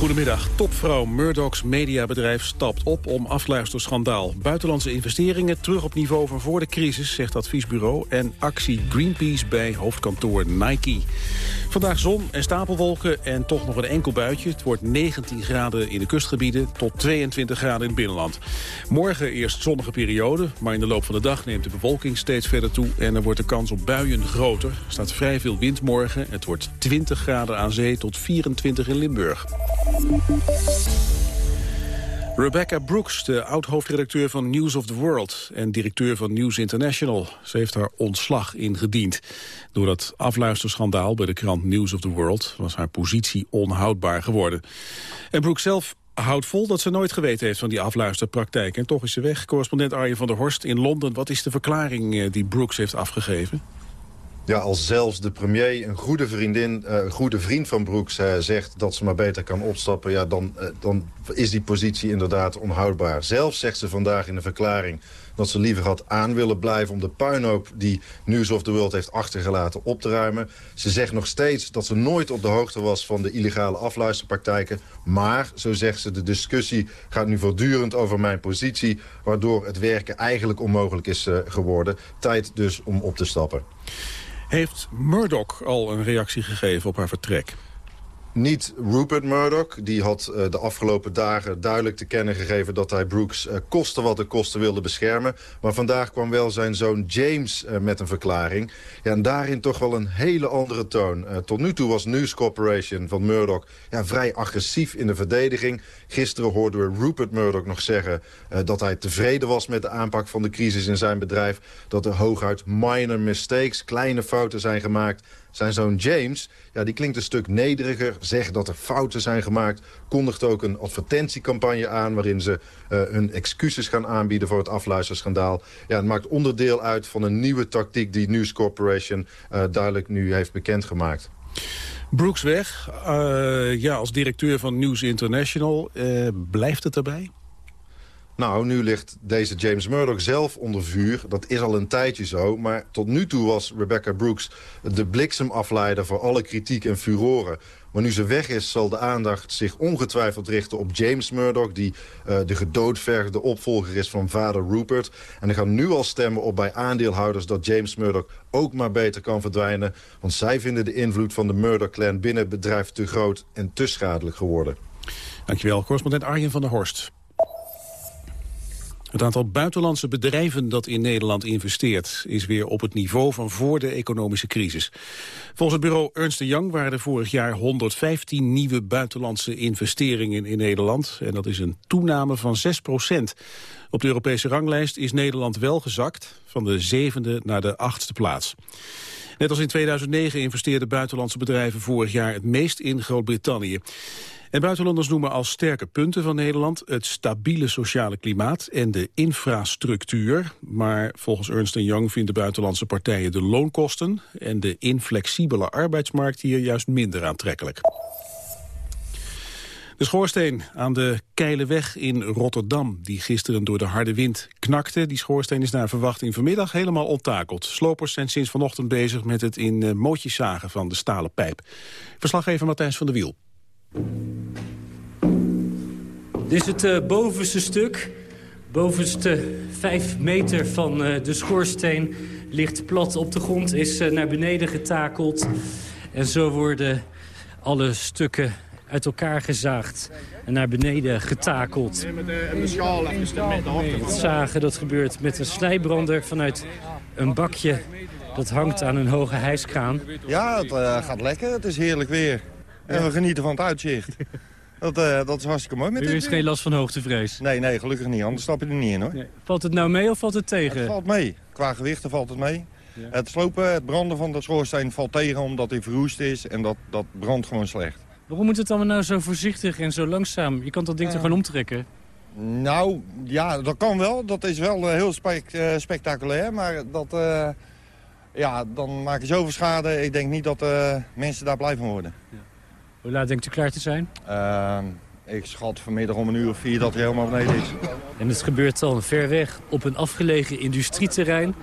Goedemiddag. Topvrouw Murdoch's mediabedrijf stapt op om afluisterschandaal. Buitenlandse investeringen terug op niveau van voor de crisis, zegt adviesbureau. En actie Greenpeace bij hoofdkantoor Nike. Vandaag zon en stapelwolken en toch nog een enkel buitje. Het wordt 19 graden in de kustgebieden tot 22 graden in het binnenland. Morgen eerst zonnige periode, maar in de loop van de dag neemt de bewolking steeds verder toe... en er wordt de kans op buien groter. Er staat vrij veel wind morgen. Het wordt 20 graden aan zee tot 24 in Limburg. Rebecca Brooks, de oud-hoofdredacteur van News of the World... en directeur van News International. Ze heeft haar ontslag ingediend. Door dat afluisterschandaal bij de krant News of the World... was haar positie onhoudbaar geworden. En Brooks zelf houdt vol dat ze nooit geweten heeft van die afluisterpraktijk. En toch is ze weg. Correspondent Arjen van der Horst in Londen. Wat is de verklaring eh, die Brooks heeft afgegeven? Ja, als zelfs de premier, een goede vriendin, uh, een goede vriend van Brooks... Uh, zegt dat ze maar beter kan opstappen... Ja, dan, uh, dan is die positie inderdaad onhoudbaar. Zelfs zegt ze vandaag in een verklaring dat ze liever had aan willen blijven... om de puinhoop die News of the World heeft achtergelaten op te ruimen. Ze zegt nog steeds dat ze nooit op de hoogte was van de illegale afluisterpraktijken. Maar, zo zegt ze, de discussie gaat nu voortdurend over mijn positie... waardoor het werken eigenlijk onmogelijk is geworden. Tijd dus om op te stappen. Heeft Murdoch al een reactie gegeven op haar vertrek? Niet Rupert Murdoch. Die had uh, de afgelopen dagen duidelijk te kennen gegeven... dat hij Brooks uh, koste wat de kosten wilde beschermen. Maar vandaag kwam wel zijn zoon James uh, met een verklaring. Ja, en daarin toch wel een hele andere toon. tot nu toe was News Corporation van Murdoch ja, vrij agressief in de verdediging. Gisteren hoorden we Rupert Murdoch nog zeggen... dat hij tevreden was met de aanpak van de crisis in zijn bedrijf. Dat er hooguit minor mistakes, kleine fouten zijn gemaakt... Zijn zoon James, ja, die klinkt een stuk nederiger, zegt dat er fouten zijn gemaakt... kondigt ook een advertentiecampagne aan... waarin ze uh, hun excuses gaan aanbieden voor het afluisterschandaal. Ja, het maakt onderdeel uit van een nieuwe tactiek... die News Corporation uh, duidelijk nu heeft bekendgemaakt. Brooks weg, uh, ja, als directeur van News International. blijft het erbij? Nou, nu ligt deze James Murdoch zelf onder vuur. Dat is al een tijdje zo. Maar tot nu toe was Rebecca Brooks de bliksemafleider voor alle kritiek en furoren. Maar nu ze weg is, zal de aandacht zich ongetwijfeld richten op James Murdoch... die uh, de gedoodvergde opvolger is van vader Rupert. En er gaan nu al stemmen op bij aandeelhouders... dat James Murdoch ook maar beter kan verdwijnen. Want zij vinden de invloed van de Murdoch-clan binnen het bedrijf te groot... en te schadelijk geworden. Dankjewel, correspondent Arjen van der Horst. Het aantal buitenlandse bedrijven dat in Nederland investeert... is weer op het niveau van voor de economische crisis. Volgens het bureau Ernst Young waren er vorig jaar 115 nieuwe buitenlandse investeringen in Nederland. En dat is een toename van 6 procent. Op de Europese ranglijst is Nederland wel gezakt... van de zevende naar de achtste plaats. Net als in 2009 investeerden buitenlandse bedrijven vorig jaar het meest in Groot-Brittannië. En buitenlanders noemen als sterke punten van Nederland het stabiele sociale klimaat en de infrastructuur. Maar volgens Ernst Young vinden buitenlandse partijen de loonkosten en de inflexibele arbeidsmarkt hier juist minder aantrekkelijk. De schoorsteen aan de Keileweg in Rotterdam, die gisteren door de harde wind knakte. Die schoorsteen is naar verwachting vanmiddag helemaal onttakeld. Slopers zijn sinds vanochtend bezig met het in uh, mootjes zagen van de stalen pijp. Verslaggever Matthijs van der Wiel. Dit is het uh, bovenste stuk. Bovenste vijf meter van uh, de schoorsteen ligt plat op de grond, is uh, naar beneden getakeld. En zo worden alle stukken uit elkaar gezaagd en naar beneden getakeld. Met de, de schaal even met de Het zagen dat gebeurt met een snijbrander vanuit een bakje dat hangt aan een hoge hijskraan. Ja, het uh, gaat lekker. Het is heerlijk weer. En we genieten van het uitzicht. Dat, uh, dat is hartstikke mooi. Met er is geen last van hoogtevrees? Nee, nee, gelukkig niet. Anders stap je er niet in, hoor. Nee. Valt het nou mee of valt het tegen? Het valt mee. Qua gewichten valt het mee. Ja. Het slopen, het branden van de schoorsteen valt tegen omdat hij verroest is. En dat, dat brandt gewoon slecht. Waarom moet het allemaal nou zo voorzichtig en zo langzaam? Je kan dat ding uh, toch gewoon omtrekken? Nou, ja, dat kan wel. Dat is wel uh, heel spe uh, spectaculair. Maar dat, uh, ja, dan maak je zoveel schade. Ik denk niet dat mensen daar blij van worden. Ja. Hoe laat denkt u klaar te zijn? Ehm, ik schat vanmiddag om een uur of vier dat hij helemaal beneden is. En het gebeurt dan ver weg op een afgelegen industrieterrein.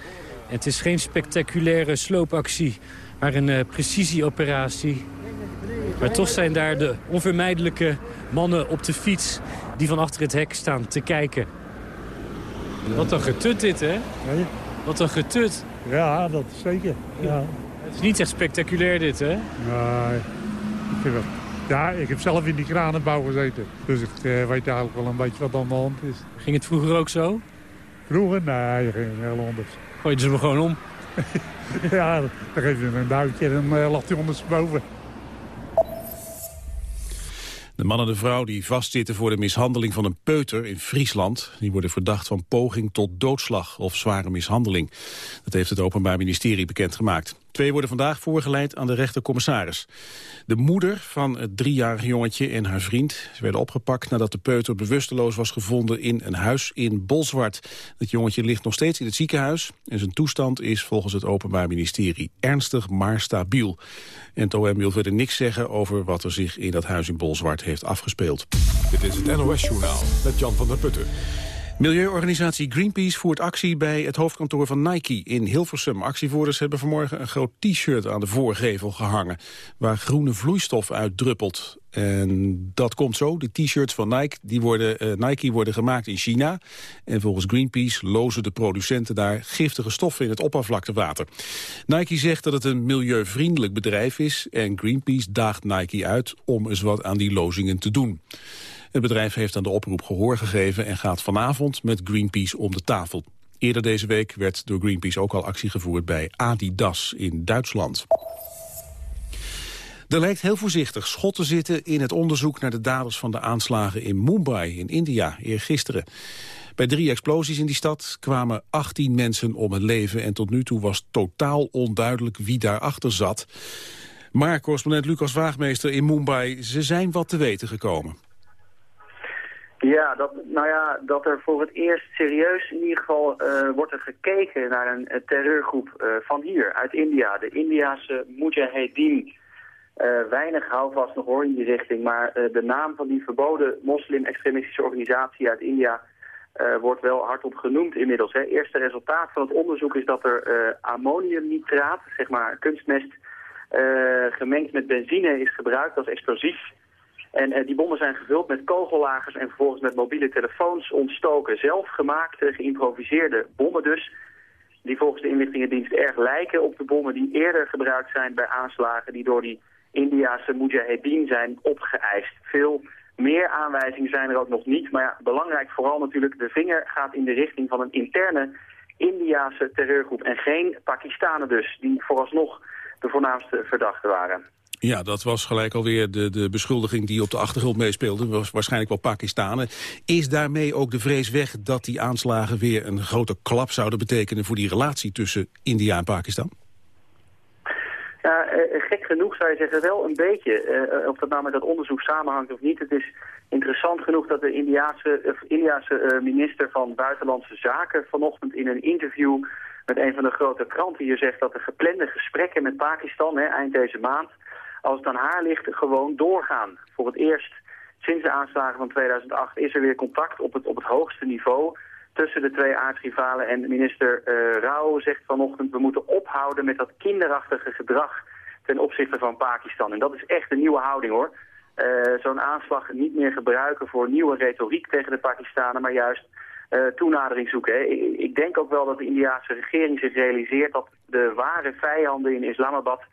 En het is geen spectaculaire sloopactie, maar een uh, precisieoperatie. Maar toch zijn daar de onvermijdelijke mannen op de fiets... die van achter het hek staan te kijken. Wat een getut dit, hè? Wat een getut. Ja, dat is zeker. Ja. Het is niet echt spectaculair dit, hè? Nee, ik vind. Ja, ik heb zelf in die kranenbouw gezeten. Dus ik uh, weet eigenlijk wel een beetje wat aan de hand is. Ging het vroeger ook zo? Vroeger? Nee, ging heel anders. Gooiden ze me gewoon om? ja, dan geef je een duwtje en dan uh, lag hij ondersteboven. De man en de vrouw die vastzitten voor de mishandeling van een peuter in Friesland... die worden verdacht van poging tot doodslag of zware mishandeling. Dat heeft het Openbaar Ministerie bekendgemaakt. Twee worden vandaag voorgeleid aan de rechtercommissaris. De moeder van het driejarige jongetje en haar vriend werden opgepakt... nadat de peuter bewusteloos was gevonden in een huis in Bolzwart. Het jongetje ligt nog steeds in het ziekenhuis... en zijn toestand is volgens het Openbaar Ministerie ernstig maar stabiel. En het OM wil verder niks zeggen over wat er zich in dat huis in Bolzwart heeft afgespeeld. Dit is het NOS-journaal met Jan van der Putten. Milieuorganisatie Greenpeace voert actie bij het hoofdkantoor van Nike in Hilversum. Actievoerders hebben vanmorgen een groot t-shirt aan de voorgevel gehangen... waar groene vloeistof uit druppelt. En dat komt zo. De t-shirts van Nike, die worden, uh, Nike worden gemaakt in China. En volgens Greenpeace lozen de producenten daar giftige stoffen in het oppervlaktewater. Nike zegt dat het een milieuvriendelijk bedrijf is. En Greenpeace daagt Nike uit om eens wat aan die lozingen te doen. Het bedrijf heeft aan de oproep gehoor gegeven en gaat vanavond met Greenpeace om de tafel. Eerder deze week werd door Greenpeace ook al actie gevoerd bij Adidas in Duitsland. Er lijkt heel voorzichtig schot te zitten in het onderzoek naar de daders van de aanslagen in Mumbai in India eergisteren. Bij drie explosies in die stad kwamen 18 mensen om het leven en tot nu toe was totaal onduidelijk wie daarachter zat. Maar correspondent Lucas Waagmeester in Mumbai, ze zijn wat te weten gekomen. Ja, dat, nou ja, dat er voor het eerst serieus in ieder geval uh, wordt er gekeken naar een, terreurgroep uh, van hier, uit India. De Indiase Mujahedin. Uh, weinig houvast nog hoor in die richting, maar de naam van die verboden moslim-extremistische organisatie uit India wordt wel hardop genoemd inmiddels. Hè. Eerste resultaat van het onderzoek is dat er ammoniumnitraat, zeg maar kunstmest, gemengd met benzine is gebruikt als explosief. En uh, die bommen zijn gevuld met kogellagers en vervolgens met mobiele telefoons ontstoken. Zelfgemaakte, geïmproviseerde bommen dus. Die volgens de inlichtingendienst erg lijken op de bommen die eerder gebruikt zijn bij aanslagen die door die Indiase mujahedin zijn opgeëist. Veel meer aanwijzingen zijn er ook nog niet. Maar ja, belangrijk vooral natuurlijk, de vinger gaat in de richting van een interne Indiase terreurgroep. En geen Pakistanen dus, die vooralsnog de voornaamste verdachten waren. Ja, dat was gelijk alweer de, de beschuldiging die op de achtergrond meespeelde. was waarschijnlijk wel Pakistanen. Is daarmee ook de vrees weg dat die aanslagen weer een grote klap zouden betekenen... voor die relatie tussen India en Pakistan? Ja, eh, gek genoeg zou je zeggen wel een beetje. Uh, of dat nou met dat onderzoek samenhangt of niet. Het is interessant genoeg dat de Indiase, uh, Indiase minister van Buitenlandse Zaken... vanochtend in een interview met een van de grote kranten hier zegt... dat de geplande gesprekken met Pakistan hè, eind deze maand als het aan haar ligt, gewoon doorgaan. Voor het eerst sinds de aanslagen van 2008 is er weer contact op het, op het hoogste niveau tussen de twee aardsrivalen. En minister uh, Rao zegt vanochtend, we moeten ophouden met dat kinderachtige gedrag ten opzichte van Pakistan. En dat is echt een nieuwe houding hoor. Uh, Zo'n aanslag niet meer gebruiken voor nieuwe retoriek tegen de Pakistanen, maar juist uh, toenadering zoeken. Ik, ik denk ook wel dat de Indiaanse regering zich realiseert dat de ware vijanden in Islamabad eh,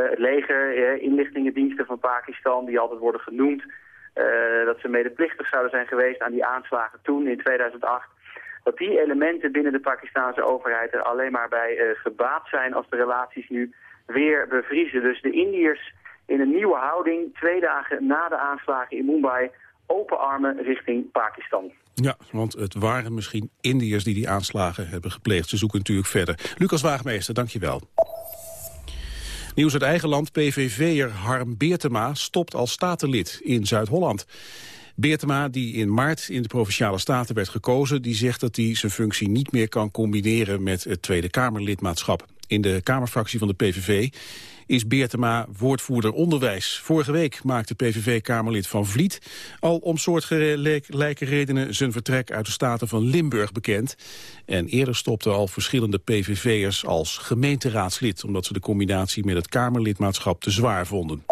het leger, eh, inlichtingendiensten van Pakistan, die altijd worden genoemd, eh, dat ze medeplichtig zouden zijn geweest aan die aanslagen toen in 2008 dat die elementen binnen de Pakistanse overheid er alleen maar bij uh, gebaat zijn als de relaties nu weer bevriezen. Dus de Indiërs in een nieuwe houding, twee dagen na de aanslagen in Mumbai, open armen richting Pakistan. Ja, want het waren misschien Indiërs die die aanslagen hebben gepleegd. Ze zoeken natuurlijk verder. Lucas Waagmeester, dankjewel. Nieuws uit eigen land, PVV'er Harm Beertema stopt als statenlid in Zuid-Holland. Beertema, die in maart in de Provinciale Staten werd gekozen... die zegt dat hij zijn functie niet meer kan combineren met het Tweede Kamerlidmaatschap. In de Kamerfractie van de PVV is Beertema woordvoerder onderwijs. Vorige week maakte PVV-kamerlid Van Vliet al om soortgelijke redenen zijn vertrek uit de Staten van Limburg bekend. En eerder stopten al verschillende PVV'ers als gemeenteraadslid, omdat ze de combinatie met het Kamerlidmaatschap te zwaar vonden.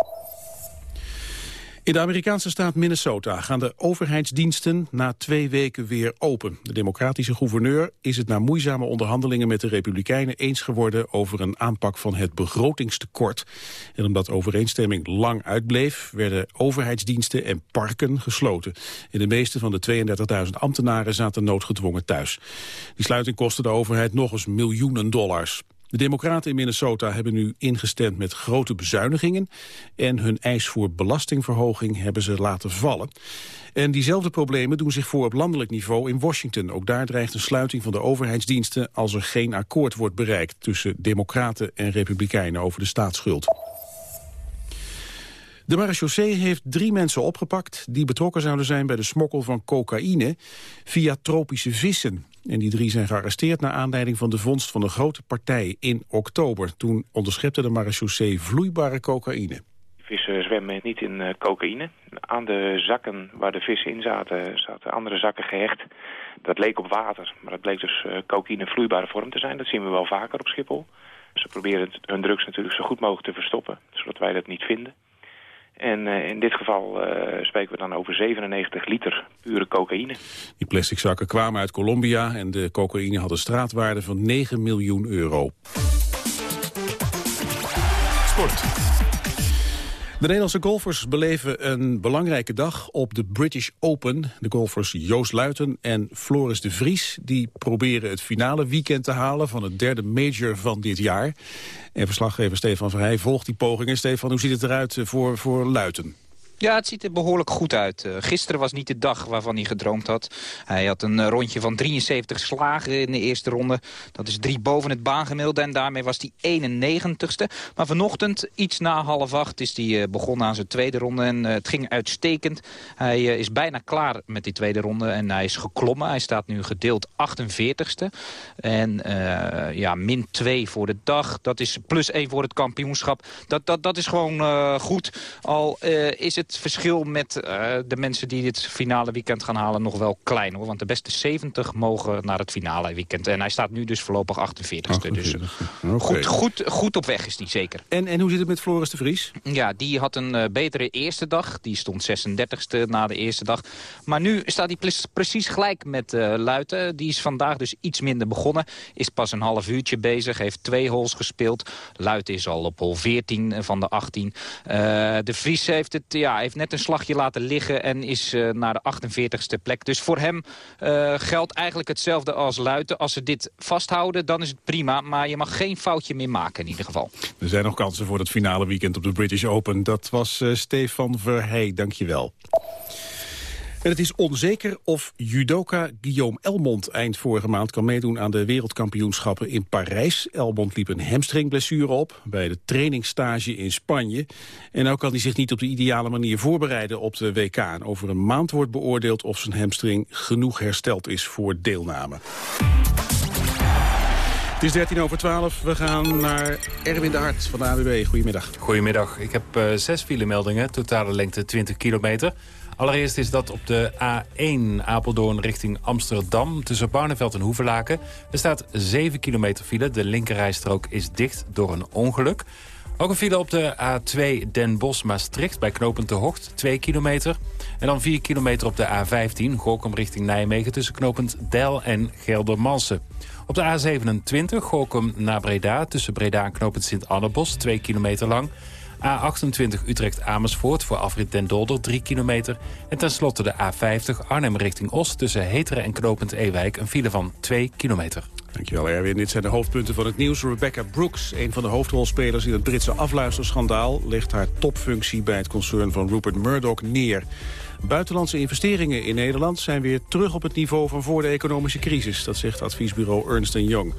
In de Amerikaanse staat Minnesota gaan de overheidsdiensten na twee weken weer open. De democratische gouverneur is het na moeizame onderhandelingen met de Republikeinen eens geworden over een aanpak van het begrotingstekort. En omdat overeenstemming lang uitbleef, werden overheidsdiensten en parken gesloten. En de meeste van de 32.000 ambtenaren zaten noodgedwongen thuis. Die sluiting kostte de overheid nog eens miljoenen dollars. De democraten in Minnesota hebben nu ingestemd met grote bezuinigingen... en hun eis voor belastingverhoging hebben ze laten vallen. En diezelfde problemen doen zich voor op landelijk niveau in Washington. Ook daar dreigt een sluiting van de overheidsdiensten... als er geen akkoord wordt bereikt tussen democraten en republikeinen over de staatsschuld. De marechaussee heeft drie mensen opgepakt... die betrokken zouden zijn bij de smokkel van cocaïne via tropische vissen. En die drie zijn gearresteerd naar aanleiding van de vondst van een grote partij in oktober. Toen onderschepte de marechaussee vloeibare cocaïne. Vissen zwemmen niet in uh, cocaïne. Aan de zakken waar de vissen in zaten, zaten andere zakken gehecht. Dat leek op water, maar dat bleek dus uh, cocaïne vloeibare vorm te zijn. Dat zien we wel vaker op Schiphol. Ze proberen hun drugs natuurlijk zo goed mogelijk te verstoppen, zodat wij dat niet vinden. En uh, in dit geval uh, spreken we dan over 97 liter pure cocaïne. Die plastic zakken kwamen uit Colombia en de cocaïne had een straatwaarde van 9 miljoen euro. Sport. De Nederlandse golfers beleven een belangrijke dag op de British Open. De golfers Joost Luiten en Floris de Vries die proberen het finale weekend te halen van het derde major van dit jaar. En verslaggever Stefan Verheij volgt die pogingen. Stefan, hoe ziet het eruit voor, voor Luiten? Ja, het ziet er behoorlijk goed uit. Uh, gisteren was niet de dag waarvan hij gedroomd had. Hij had een uh, rondje van 73 slagen in de eerste ronde. Dat is drie boven het baangemiddelde en daarmee was hij 91ste. Maar vanochtend, iets na half acht, is hij uh, begonnen aan zijn tweede ronde. En het ging uitstekend. Hij is bijna klaar met die tweede ronde en hij is geklommen. Hij staat nu gedeeld 48ste. En ja, min 2 voor de dag. Dat is plus 1 voor het kampioenschap. Dat, dat, dat is gewoon goed. Al is het verschil met uh, de mensen die dit finale weekend gaan halen nog wel klein. hoor. Want de beste 70 mogen naar het finale weekend. En hij staat nu dus voorlopig 48ste. Dus okay. goed, goed, goed op weg is die zeker. En, en hoe zit het met Floris de Vries? Ja, die had een uh, betere eerste dag. Die stond 36ste na de eerste dag. Maar nu staat hij precies gelijk met uh, Luiten. Die is vandaag dus iets minder begonnen. Is pas een half uurtje bezig. Heeft twee holes gespeeld. Luiten is al op hol 14 van de 18. de Vries heeft het... Ja, heeft net een slagje laten liggen en is uh, naar de 48ste plek. Dus voor hem uh, geldt eigenlijk hetzelfde als Luiten. Als ze dit vasthouden, dan is het prima. Maar je mag geen foutje meer maken in ieder geval. Er zijn nog kansen voor het finale weekend op de British Open. Dat was uh, Stefan Verhey, dankjewel. En het is onzeker of judoka Guillaume Elmond eind vorige maand kan meedoen aan de wereldkampioenschappen in Parijs. Elmond liep een hamstringblessure op bij de trainingsstage in Spanje. En nu kan hij zich niet op de ideale manier voorbereiden op de WK. En over een maand wordt beoordeeld of zijn hamstring genoeg hersteld is voor deelname. Het is 13 over 12. We gaan naar Erwin de Hart van de AWB. Goedemiddag. Goedemiddag. Ik heb uh, zes filemeldingen, totale lengte 20 kilometer. Allereerst is dat op de A1 Apeldoorn richting Amsterdam... tussen Barneveld en Hoevelaken. Er staat 7 kilometer file. De linkerrijstrook is dicht door een ongeluk. Ook een file op de A2 Den Bosch-Maastricht bij knooppunt de Hocht, 2 kilometer. En dan 4 kilometer op de A15 Gorkum richting Nijmegen... tussen knooppunt Deil en Geldermalsen. Op de A27 Gorkum naar Breda tussen Breda en knooppunt Sint-Annebos... 2 kilometer lang... A28 Utrecht-Amersfoort voor afrit Den Dolder 3 kilometer. En tenslotte de A50 Arnhem richting Os tussen Heteren en Knopend Ewijk een file van 2 kilometer. Dankjewel Erwin. Dit zijn de hoofdpunten van het nieuws. Rebecca Brooks, een van de hoofdrolspelers in het Britse afluisterschandaal... legt haar topfunctie bij het concern van Rupert Murdoch neer. Buitenlandse investeringen in Nederland zijn weer terug op het niveau van voor de economische crisis. Dat zegt adviesbureau Ernst Young.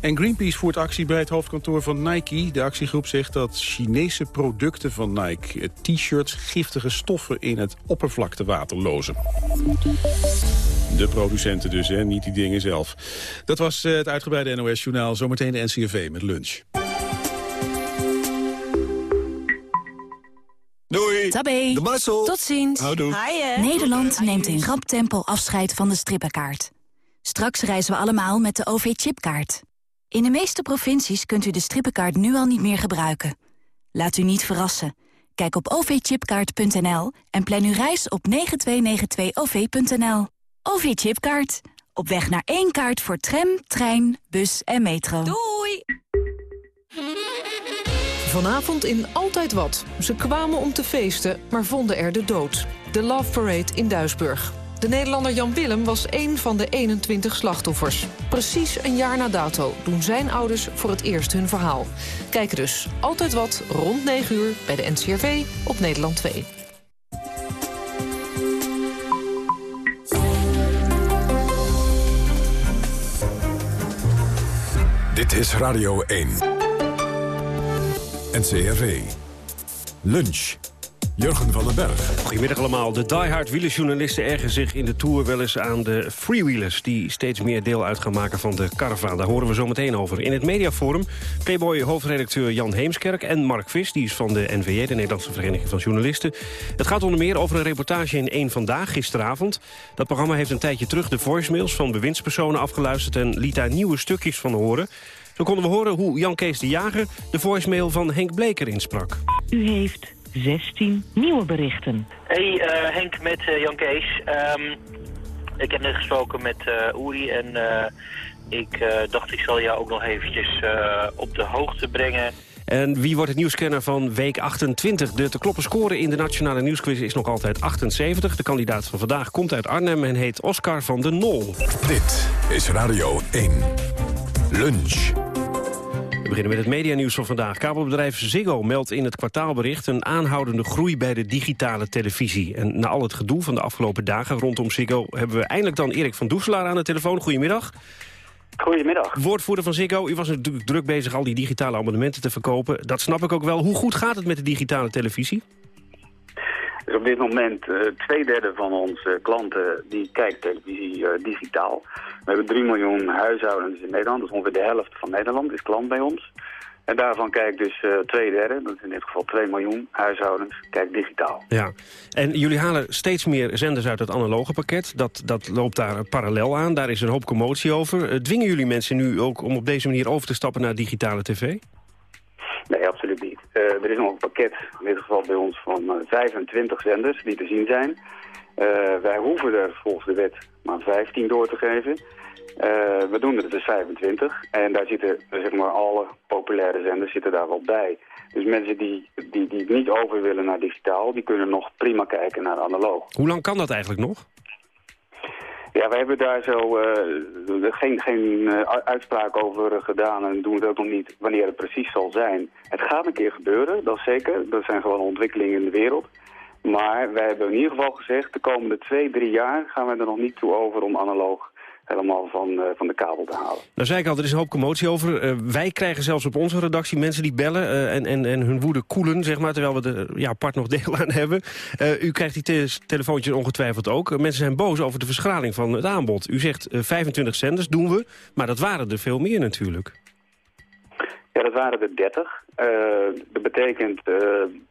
En Greenpeace voert actie bij het hoofdkantoor van Nike. De actiegroep zegt dat Chinese producten van Nike... t-shirts giftige stoffen in het oppervlaktewater lozen. De producenten dus, hè? niet die dingen zelf. Dat was eh, het uitgebreide NOS-journaal. Zometeen de NCRV met lunch. Doei. Tabé. De Marcel. Tot ziens. Houdoe. Nederland neemt in rap tempo afscheid van de strippenkaart. Straks reizen we allemaal met de OV-chipkaart. In de meeste provincies kunt u de strippenkaart nu al niet meer gebruiken. Laat u niet verrassen. Kijk op ovchipkaart.nl en plan uw reis op 9292-OV.nL. OV-chipkaart. Op weg naar één kaart voor tram, trein, bus en metro. Doei! Vanavond in Altijd Wat. Ze kwamen om te feesten, maar vonden er de dood. De Love Parade in Duisburg. De Nederlander Jan Willem was één van de 21 slachtoffers. Precies een jaar na dato doen zijn ouders voor het eerst hun verhaal. Kijken dus Altijd Wat rond 9 uur bij de NCRV op Nederland 2. Dit is Radio 1. NCRV. Lunch. Jurgen van den Berg. Goedemiddag allemaal. De diehard wielerjournalisten ergen zich in de Tour wel eens aan de freewheelers... die steeds meer deel uit gaan maken van de caravaan. Daar horen we zo meteen over. In het mediaforum Playboy-hoofdredacteur Jan Heemskerk en Mark Vis... die is van de NVJ, de Nederlandse Vereniging van Journalisten. Het gaat onder meer over een reportage in één Vandaag gisteravond. Dat programma heeft een tijdje terug de voicemails van bewindspersonen afgeluisterd... en liet daar nieuwe stukjes van horen... Zo konden we horen hoe Jan Kees de Jager de voicemail van Henk Bleker insprak. U heeft 16 nieuwe berichten. Hey eh, Henk met eh, Jan Kees. Ehm, ik heb net gesproken met uh, Uri en ik dacht ik zal jou ook nog eventjes op de hoogte brengen. En wie wordt het nieuwscanner van week 28? De te kloppen score in de Nationale Nieuwsquiz is nog altijd 78. De kandidaat van vandaag komt uit Arnhem en heet Oscar van de Nol. Dit is Radio 1. Lunch. We beginnen met het medianieuws van vandaag. Kabelbedrijf Ziggo meldt in het kwartaalbericht... een aanhoudende groei bij de digitale televisie. En na al het gedoe van de afgelopen dagen rondom Ziggo... hebben we eindelijk dan Erik van Doeselaar aan de telefoon. Goedemiddag. Goedemiddag. Woordvoerder van Ziggo, u was natuurlijk druk bezig al die digitale abonnementen te verkopen. Dat snap ik ook wel. Hoe goed gaat het met de digitale televisie? Dus op dit moment uh, twee derde van onze klanten die kijkt televisie uh, digitaal. We hebben 3 miljoen huishoudens in Nederland, dus ongeveer de helft van Nederland is klant bij ons. En daarvan kijkt dus uh, twee derde, dat is in dit geval 2 miljoen huishoudens, kijkt digitaal. Ja, en jullie halen steeds meer zenders uit het analoge pakket. Dat, dat loopt daar parallel aan, daar is een hoop commotie over. dwingen jullie mensen nu ook om op deze manier over te stappen naar digitale tv? Nee, absoluut niet. Uh, er is nog een pakket, in dit geval bij ons, van uh, 25 zenders die te zien zijn. Uh, wij hoeven er volgens de wet maar 15 door te geven. we doen er dus 25 en daar zitten zeg maar alle populaire zenders zitten daar wel bij. Dus mensen die, die, die niet over willen naar digitaal, die kunnen nog prima kijken naar analoog. Hoe lang kan dat eigenlijk nog? Ja, wij hebben daar zo uh, geen, geen uh, uitspraak over gedaan en doen het ook nog niet wanneer het precies zal zijn. Het gaat een keer gebeuren, dat zeker. Dat zijn gewoon ontwikkelingen in de wereld. Maar wij hebben in ieder geval gezegd, de komende twee, drie jaar gaan we er nog niet toe over om analoog helemaal van, uh, van de kabel te halen. Nou zei ik al, er is een hoop commotie over. Uh, wij krijgen zelfs op onze redactie mensen die bellen uh, en, en, en hun woede koelen, zeg maar, terwijl we er ja, apart nog deel aan hebben. u krijgt die te telefoontjes ongetwijfeld ook. mensen zijn boos over de verschraling van het aanbod. U zegt 25 zenders doen we, maar dat waren er veel meer natuurlijk. Ja, dat waren er 30. dat betekent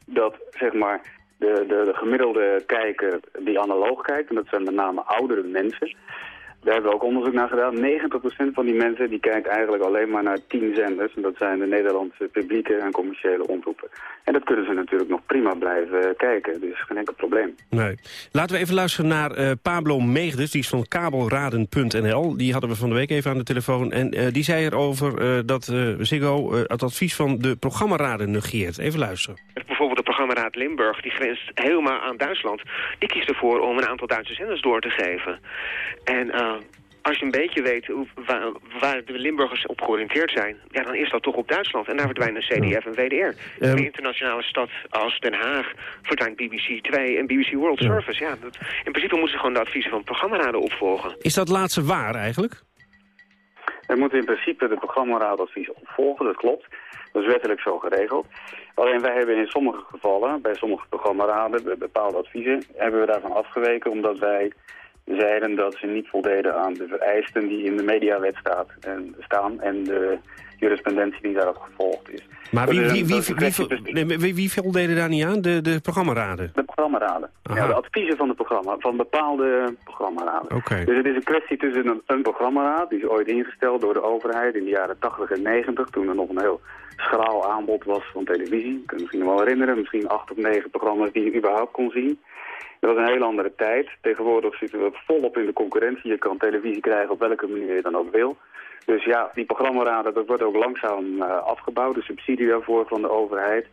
dat, zeg maar, de, de, de gemiddelde kijker die analoog kijkt, en dat zijn met name oudere mensen... Daar hebben we ook onderzoek naar gedaan. 90% van die mensen die kijkt eigenlijk alleen maar naar 10 zenders. En dat zijn de Nederlandse publieke en commerciële omroepen. En dat kunnen ze natuurlijk nog prima blijven kijken. Dus geen enkel probleem. Nee. Laten we even luisteren naar uh, Pablo Meegdes. Die is van kabelraden.nl. Die hadden we van de week even aan de telefoon. En uh, die zei erover uh, dat Ziggo het advies van de programmaraden negeert. Even luisteren. Bijvoorbeeld programmaraad Limburg, die grenst helemaal aan Duitsland. Die kiest ervoor om een aantal Duitse zenders door te geven. En als je een beetje weet hoe, waar, waar, de Limburgers op georiënteerd zijn... Ja, dan is dat toch op Duitsland. En daar verdwijnen CDF en WDR. Um, een internationale stad als Den Haag verdwijnt BBC 2 en BBC World ja. Service. Ja, dat, in principe moeten ze gewoon de adviezen van programmaraden opvolgen. Is dat laatste waar eigenlijk? We moeten in principe de programmaraadadvies opvolgen, dat klopt. Dat is wettelijk zo geregeld. Alleen wij hebben in sommige gevallen, bij sommige programmaraden, bepaalde adviezen, hebben we daarvan afgeweken omdat wij zeiden dat ze niet voldeden aan de vereisten die in de mediawet staat en, staan en de jurisprudentie die daarop gevolgd is. Maar wie, wie, wie, wie, wie, voldeden daar niet aan? De, de programmaraden? de programmaraden. Ja, de adviezen van de programma, van bepaalde programmaraden. Oké. Dus het is een kwestie tussen een, een programmaraad, die is ooit ingesteld door de overheid in de jaren 80 en 90, toen er nog een heel schraal aanbod was van televisie. Je kunt je misschien nog wel herinneren, misschien acht of negen programma's die je überhaupt kon zien. Dat was een heel andere tijd. Tegenwoordig zitten we volop in de concurrentie. Je kan televisie krijgen op welke manier je dan ook wil. Dus ja, die programmaraden, dat wordt ook langzaam eh, afgebouwd. De subsidie daarvoor van de overheid.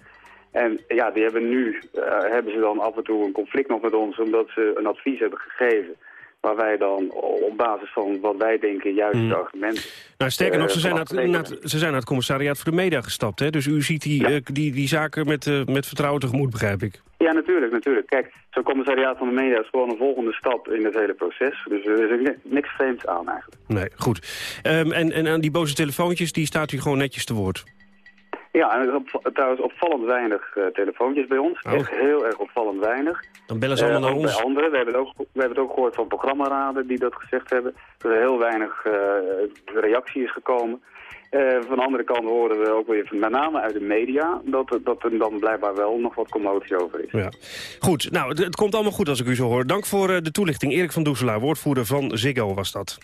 En ja, die hebben nu, eh, hebben ze dan af en toe een conflict nog met ons, omdat ze een advies hebben gegeven. Waar wij dan op basis van wat wij denken juiste argumenten... Nou, sterker nog, eh, ze zijn, naar, ze zijn naar het commissariaat voor de media gestapt. Hè? Dus u ziet die, eh, die, die zaken met, eh, met vertrouwen tegemoet, begrijp ik. Ja, natuurlijk, natuurlijk. Kijk, zo'n commissariaat van de media is gewoon een volgende stap in het hele proces. Dus er is niks vreemds aan eigenlijk. Nee, goed. Ehm, en, en aan die boze telefoontjes, die staat u gewoon netjes te woord. Ja, en er op, trouwens opvallend weinig eh, telefoontjes bij ons. Oh. Echt heel erg opvallend weinig. Dan bellen ze allemaal Eh, naar ons. Bij anderen. We hebben, het ook, we hebben het ook gehoord van programmaraden die dat gezegd hebben. Dat er heel weinig eh, reactie is gekomen. Eh, van de andere kant horen we ook weer, met name uit de media, dat, dat er dan blijkbaar wel nog wat commotie over is. Ja. Goed, nou, het, het komt allemaal goed als ik u zo hoor. Dank voor eh, de toelichting. Erik van Doeselaar, woordvoerder van Ziggo was dat.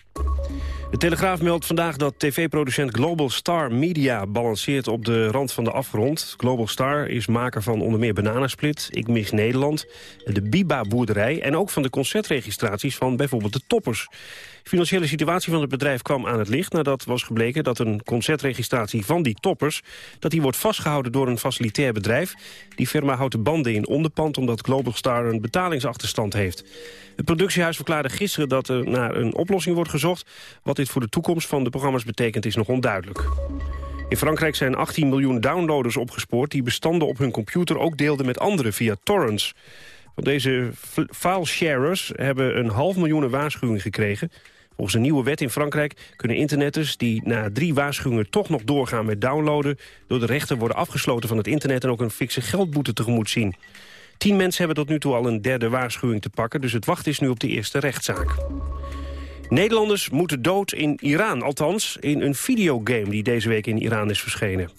De Telegraaf meldt vandaag dat tv-producent Global Star Media balanceert op de rand van de afgrond. Global Star is maker van onder meer Bananasplit, Ik Mis Nederland, de Biba-boerderij... en ook van de concertregistraties van bijvoorbeeld de Toppers. Financiële situatie van het bedrijf kwam aan het licht nadat was gebleken dat een concertregistratie van die toppers dat die wordt vastgehouden door een facilitair bedrijf. Die firma houdt de banden in onderpand omdat Global Star een betalingsachterstand heeft. Het productiehuis verklaarde gisteren dat er naar een oplossing wordt gezocht. Wat dit voor de toekomst van de programma's betekent is nog onduidelijk. In Frankrijk zijn 18 miljoen downloaders opgespoord... die bestanden op hun computer ook deelden met anderen via torrents. Van deze filesharers hebben een half miljoen waarschuwing gekregen. Volgens een nieuwe wet in Frankrijk kunnen internetters... die na drie waarschuwingen toch nog doorgaan met downloaden... door de rechter worden afgesloten van het internet... en ook een fikse geldboete tegemoet zien. Tien mensen hebben tot nu toe al een derde waarschuwing te pakken... dus het wachten is nu op de eerste rechtszaak. Nederlanders moeten dood in Iran, althans in een videogame die deze week in Iran is verschenen.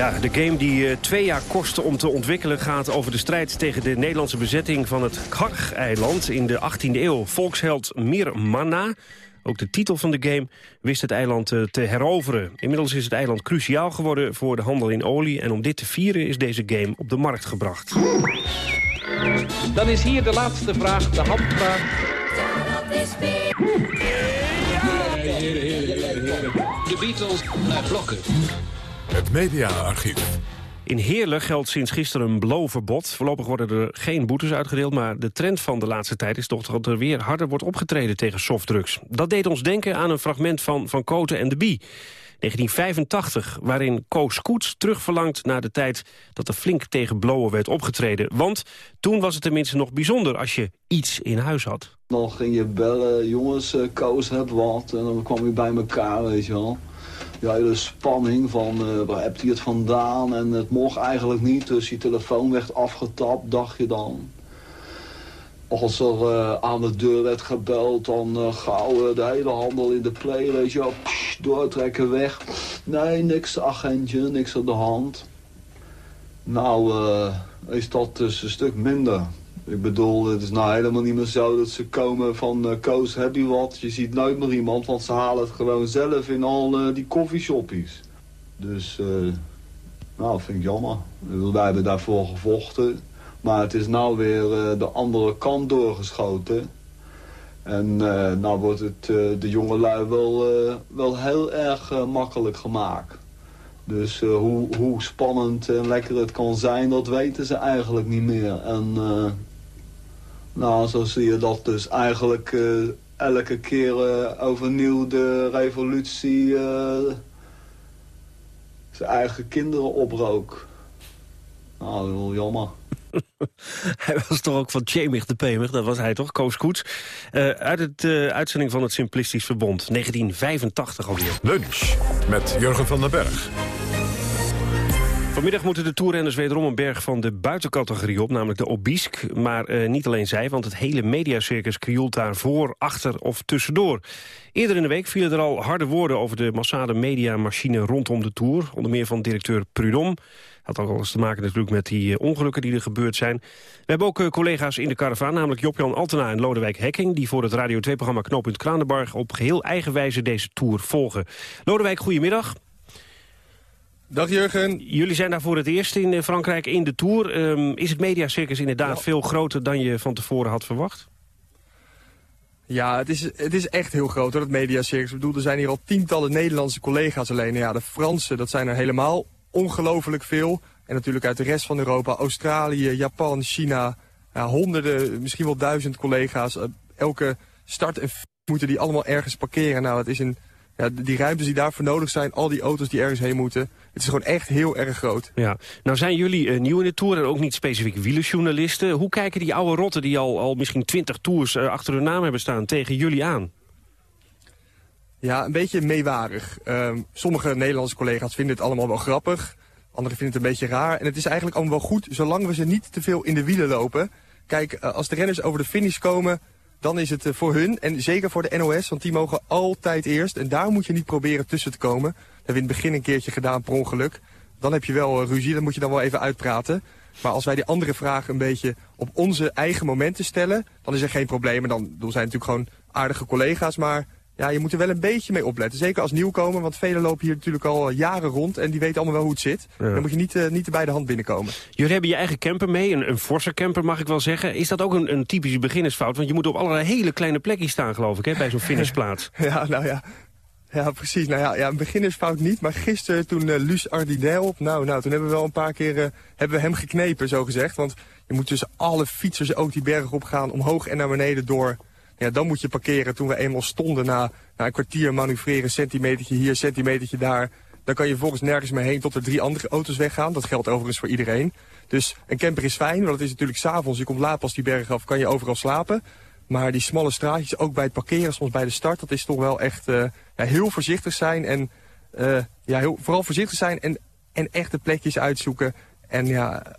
Ja, de game die eh, twee jaar kostte om te ontwikkelen... gaat over de strijd tegen de Nederlandse bezetting van het Karg-eiland... in de 18e eeuw. Volksheld Mir Manna, ook de titel van de game, wist het eiland eh, te heroveren. Inmiddels is het eiland cruciaal geworden voor de handel in olie... en om dit te vieren is deze game op de markt gebracht. Dan is hier de laatste vraag, de handvraag. De Beatles naar blokken. Het mediaarchief. In Heerlen geldt sinds gisteren een blowverbod. Voorlopig worden er geen boetes uitgedeeld... maar de trend van de laatste tijd is toch dat er weer harder wordt opgetreden tegen softdrugs. Dat deed ons denken aan een fragment van Van Koten en de Bie. 1985, waarin Koos Koets terugverlangt naar de tijd... dat er flink tegen blowen werd opgetreden. Want toen was het tenminste nog bijzonder als je iets in huis had. Dan ging je bellen, jongens, uh, Koos heb wat. En dan kwam je bij elkaar, weet je wel. Ja, de spanning van uh, waar hebt hij het vandaan en het mocht eigenlijk niet. Dus je telefoon werd afgetapt, dacht je dan. Als er uh, aan de deur werd gebeld, dan uh, gauw de hele handel in de play, weet je doortrekken weg. Nee, niks agentje, niks aan de hand. Nou, is dat dus een stuk minder. Ik bedoel, het is nou helemaal niet meer zo dat ze komen van uh, Koos, heb je wat? Je ziet nooit meer iemand, want ze halen het gewoon zelf in al uh, die koffieshoppies. Dus, uh, nou, vind ik jammer. Wij hebben daarvoor gevochten. Maar het is nou weer de andere kant doorgeschoten. En nou wordt het de jongelui wel, wel heel erg makkelijk gemaakt. Dus hoe, hoe spannend en lekker het kan zijn, dat weten ze eigenlijk niet meer. En nou, zo zie je dat dus eigenlijk uh, elke keer uh, overnieuw de revolutie uh, zijn eigen kinderen oprook. Nou, dat is wel jammer. hij was toch ook van Tjemig de Pemig, dat was hij toch, Koos Koets. uit het uitzending van het Simplistisch Verbond, 1985 alweer. Lunch met Jurgen van den Berg. Vanmiddag moeten de toerrenners wederom een berg van de buitencategorie op, namelijk de Obisk. Maar uh, niet alleen zij, want het hele mediacircus krioelt daar voor, achter of tussendoor. Eerder in de week vielen er al harde woorden over de massale mediamachine rondom de Tour. Onder meer van directeur Prudhomme. Had ook al eens te maken natuurlijk met die uh, ongelukken die er gebeurd zijn. We hebben ook uh, collega's in de karavaan, namelijk Job-Jan Altena en Lodewijk Hekking... die voor het Radio 2-programma Knooppunt Kranenbarg op geheel eigen wijze deze Tour volgen. Lodewijk, goedemiddag. Dag Jurgen. Jullie zijn daar voor het eerst in eh, Frankrijk in de Tour. Um, is het mediacircus inderdaad ja. veel groter dan je van tevoren had verwacht? Ja, het is, het is echt heel groot hoor, het mediacircus. Ik bedoel, er zijn hier al tientallen Nederlandse collega's alleen. Ja, de Fransen, dat zijn er helemaal ongelooflijk veel. En natuurlijk uit de rest van Europa, Australië, Japan, China. Ja, honderden, misschien wel duizend collega's. Elke start en moeten die allemaal ergens parkeren. Nou, het is een ja, die ruimtes die daarvoor nodig zijn, al die auto's die ergens heen moeten. Het is gewoon echt heel erg groot. Ja. Nou zijn jullie uh, nieuw in de Tour en ook niet specifiek wielerjournalisten. Hoe kijken die oude rotten die al, al misschien twintig tours uh, achter hun naam hebben staan tegen jullie aan? Ja, een beetje meewarig. Uh, sommige Nederlandse collega's vinden het allemaal wel grappig. Anderen vinden het een beetje raar. En het is eigenlijk allemaal wel goed, zolang we ze niet te veel in de wielen lopen. Kijk, uh, als de renners over de finish komen dan is het voor hun en zeker voor de NOS, want die mogen altijd eerst. En daar moet je niet proberen tussen te komen. Dat hebben we in het begin een keertje gedaan per ongeluk. Dan heb je wel ruzie, dat moet je dan wel even uitpraten. Maar als wij die andere vragen een beetje op onze eigen momenten stellen... dan is er geen probleem. En dan, dan zijn natuurlijk gewoon aardige collega's, maar ja, je moet er wel een beetje mee opletten. Zeker als nieuwkomer, want velen lopen hier natuurlijk al jaren rond... en die weten allemaal wel hoe het zit. Ja. Dan moet je niet, uh, niet bij de hand binnenkomen. Jullie hebben je eigen camper mee, een, een forse camper mag ik wel zeggen. Is dat ook een, een typische beginnersfout? Want je moet op allerlei hele kleine plekjes staan, geloof ik, hè, bij zo'n finishplaats. ja, nou ja. Ja, precies. Nou ja, ja een beginnersfout niet. Maar gisteren toen uh, Luus Ardidel, nou, nou, toen hebben we wel een paar keer uh, hebben we hem geknepen, zo gezegd. Want je moet tussen alle fietsers ook die berg op gaan, omhoog en naar beneden door... Ja, dan moet je parkeren toen we eenmaal stonden na, na een kwartier manoeuvreren, centimetertje hier, centimetertje daar. Dan kan je volgens nergens meer heen tot er drie andere auto's weggaan. Dat geldt overigens voor iedereen. Dus een camper is fijn, want het is natuurlijk s'avonds. Je komt laat pas die berg af, kan je overal slapen. Maar die smalle straatjes, ook bij het parkeren, soms bij de start... dat is toch wel echt uh, ja, heel voorzichtig zijn. En uh, ja, heel, vooral voorzichtig zijn en, en echte plekjes uitzoeken. En ja,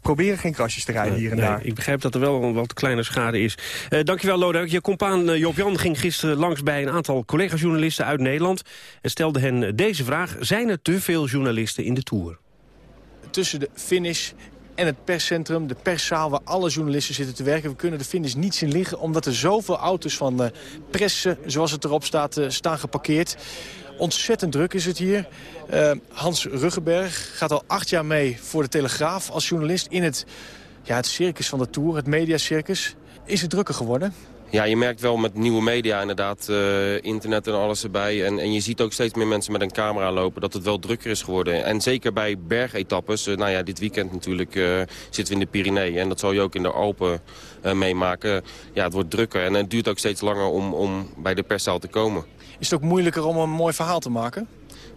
proberen geen krasjes te rijden hier en nee, daar. Ik begrijp dat er wel een wat kleine schade is. Uh, dankjewel Lodewijk. Je compaan uh, Job-Jan ging gisteren langs bij een aantal collega-journalisten uit Nederland... en stelde hen deze vraag. Zijn er te veel journalisten in de Tour? Tussen de finish en het perscentrum, de perszaal waar alle journalisten zitten te werken. We kunnen de finish niet zien liggen omdat er zoveel auto's van uh, pressen, zoals het erop staat, staan geparkeerd. Ontzettend druk is het hier. Uh, Hans Ruggenberg gaat al acht jaar mee voor de Telegraaf als journalist in het, ja, het circus van de Tour, het mediacircus. Is het drukker geworden? Ja, je merkt wel met nieuwe media inderdaad, uh, internet en alles erbij. En, en je ziet ook steeds meer mensen met een camera lopen, dat het wel drukker is geworden. En zeker bij bergetappes, uh, nou ja, dit weekend natuurlijk zitten we in de Pyreneeën. En dat zal je ook in de Alpen meemaken. Ja, het wordt drukker en het duurt ook steeds langer om, om bij de perszaal te komen. Is het ook moeilijker om een mooi verhaal te maken?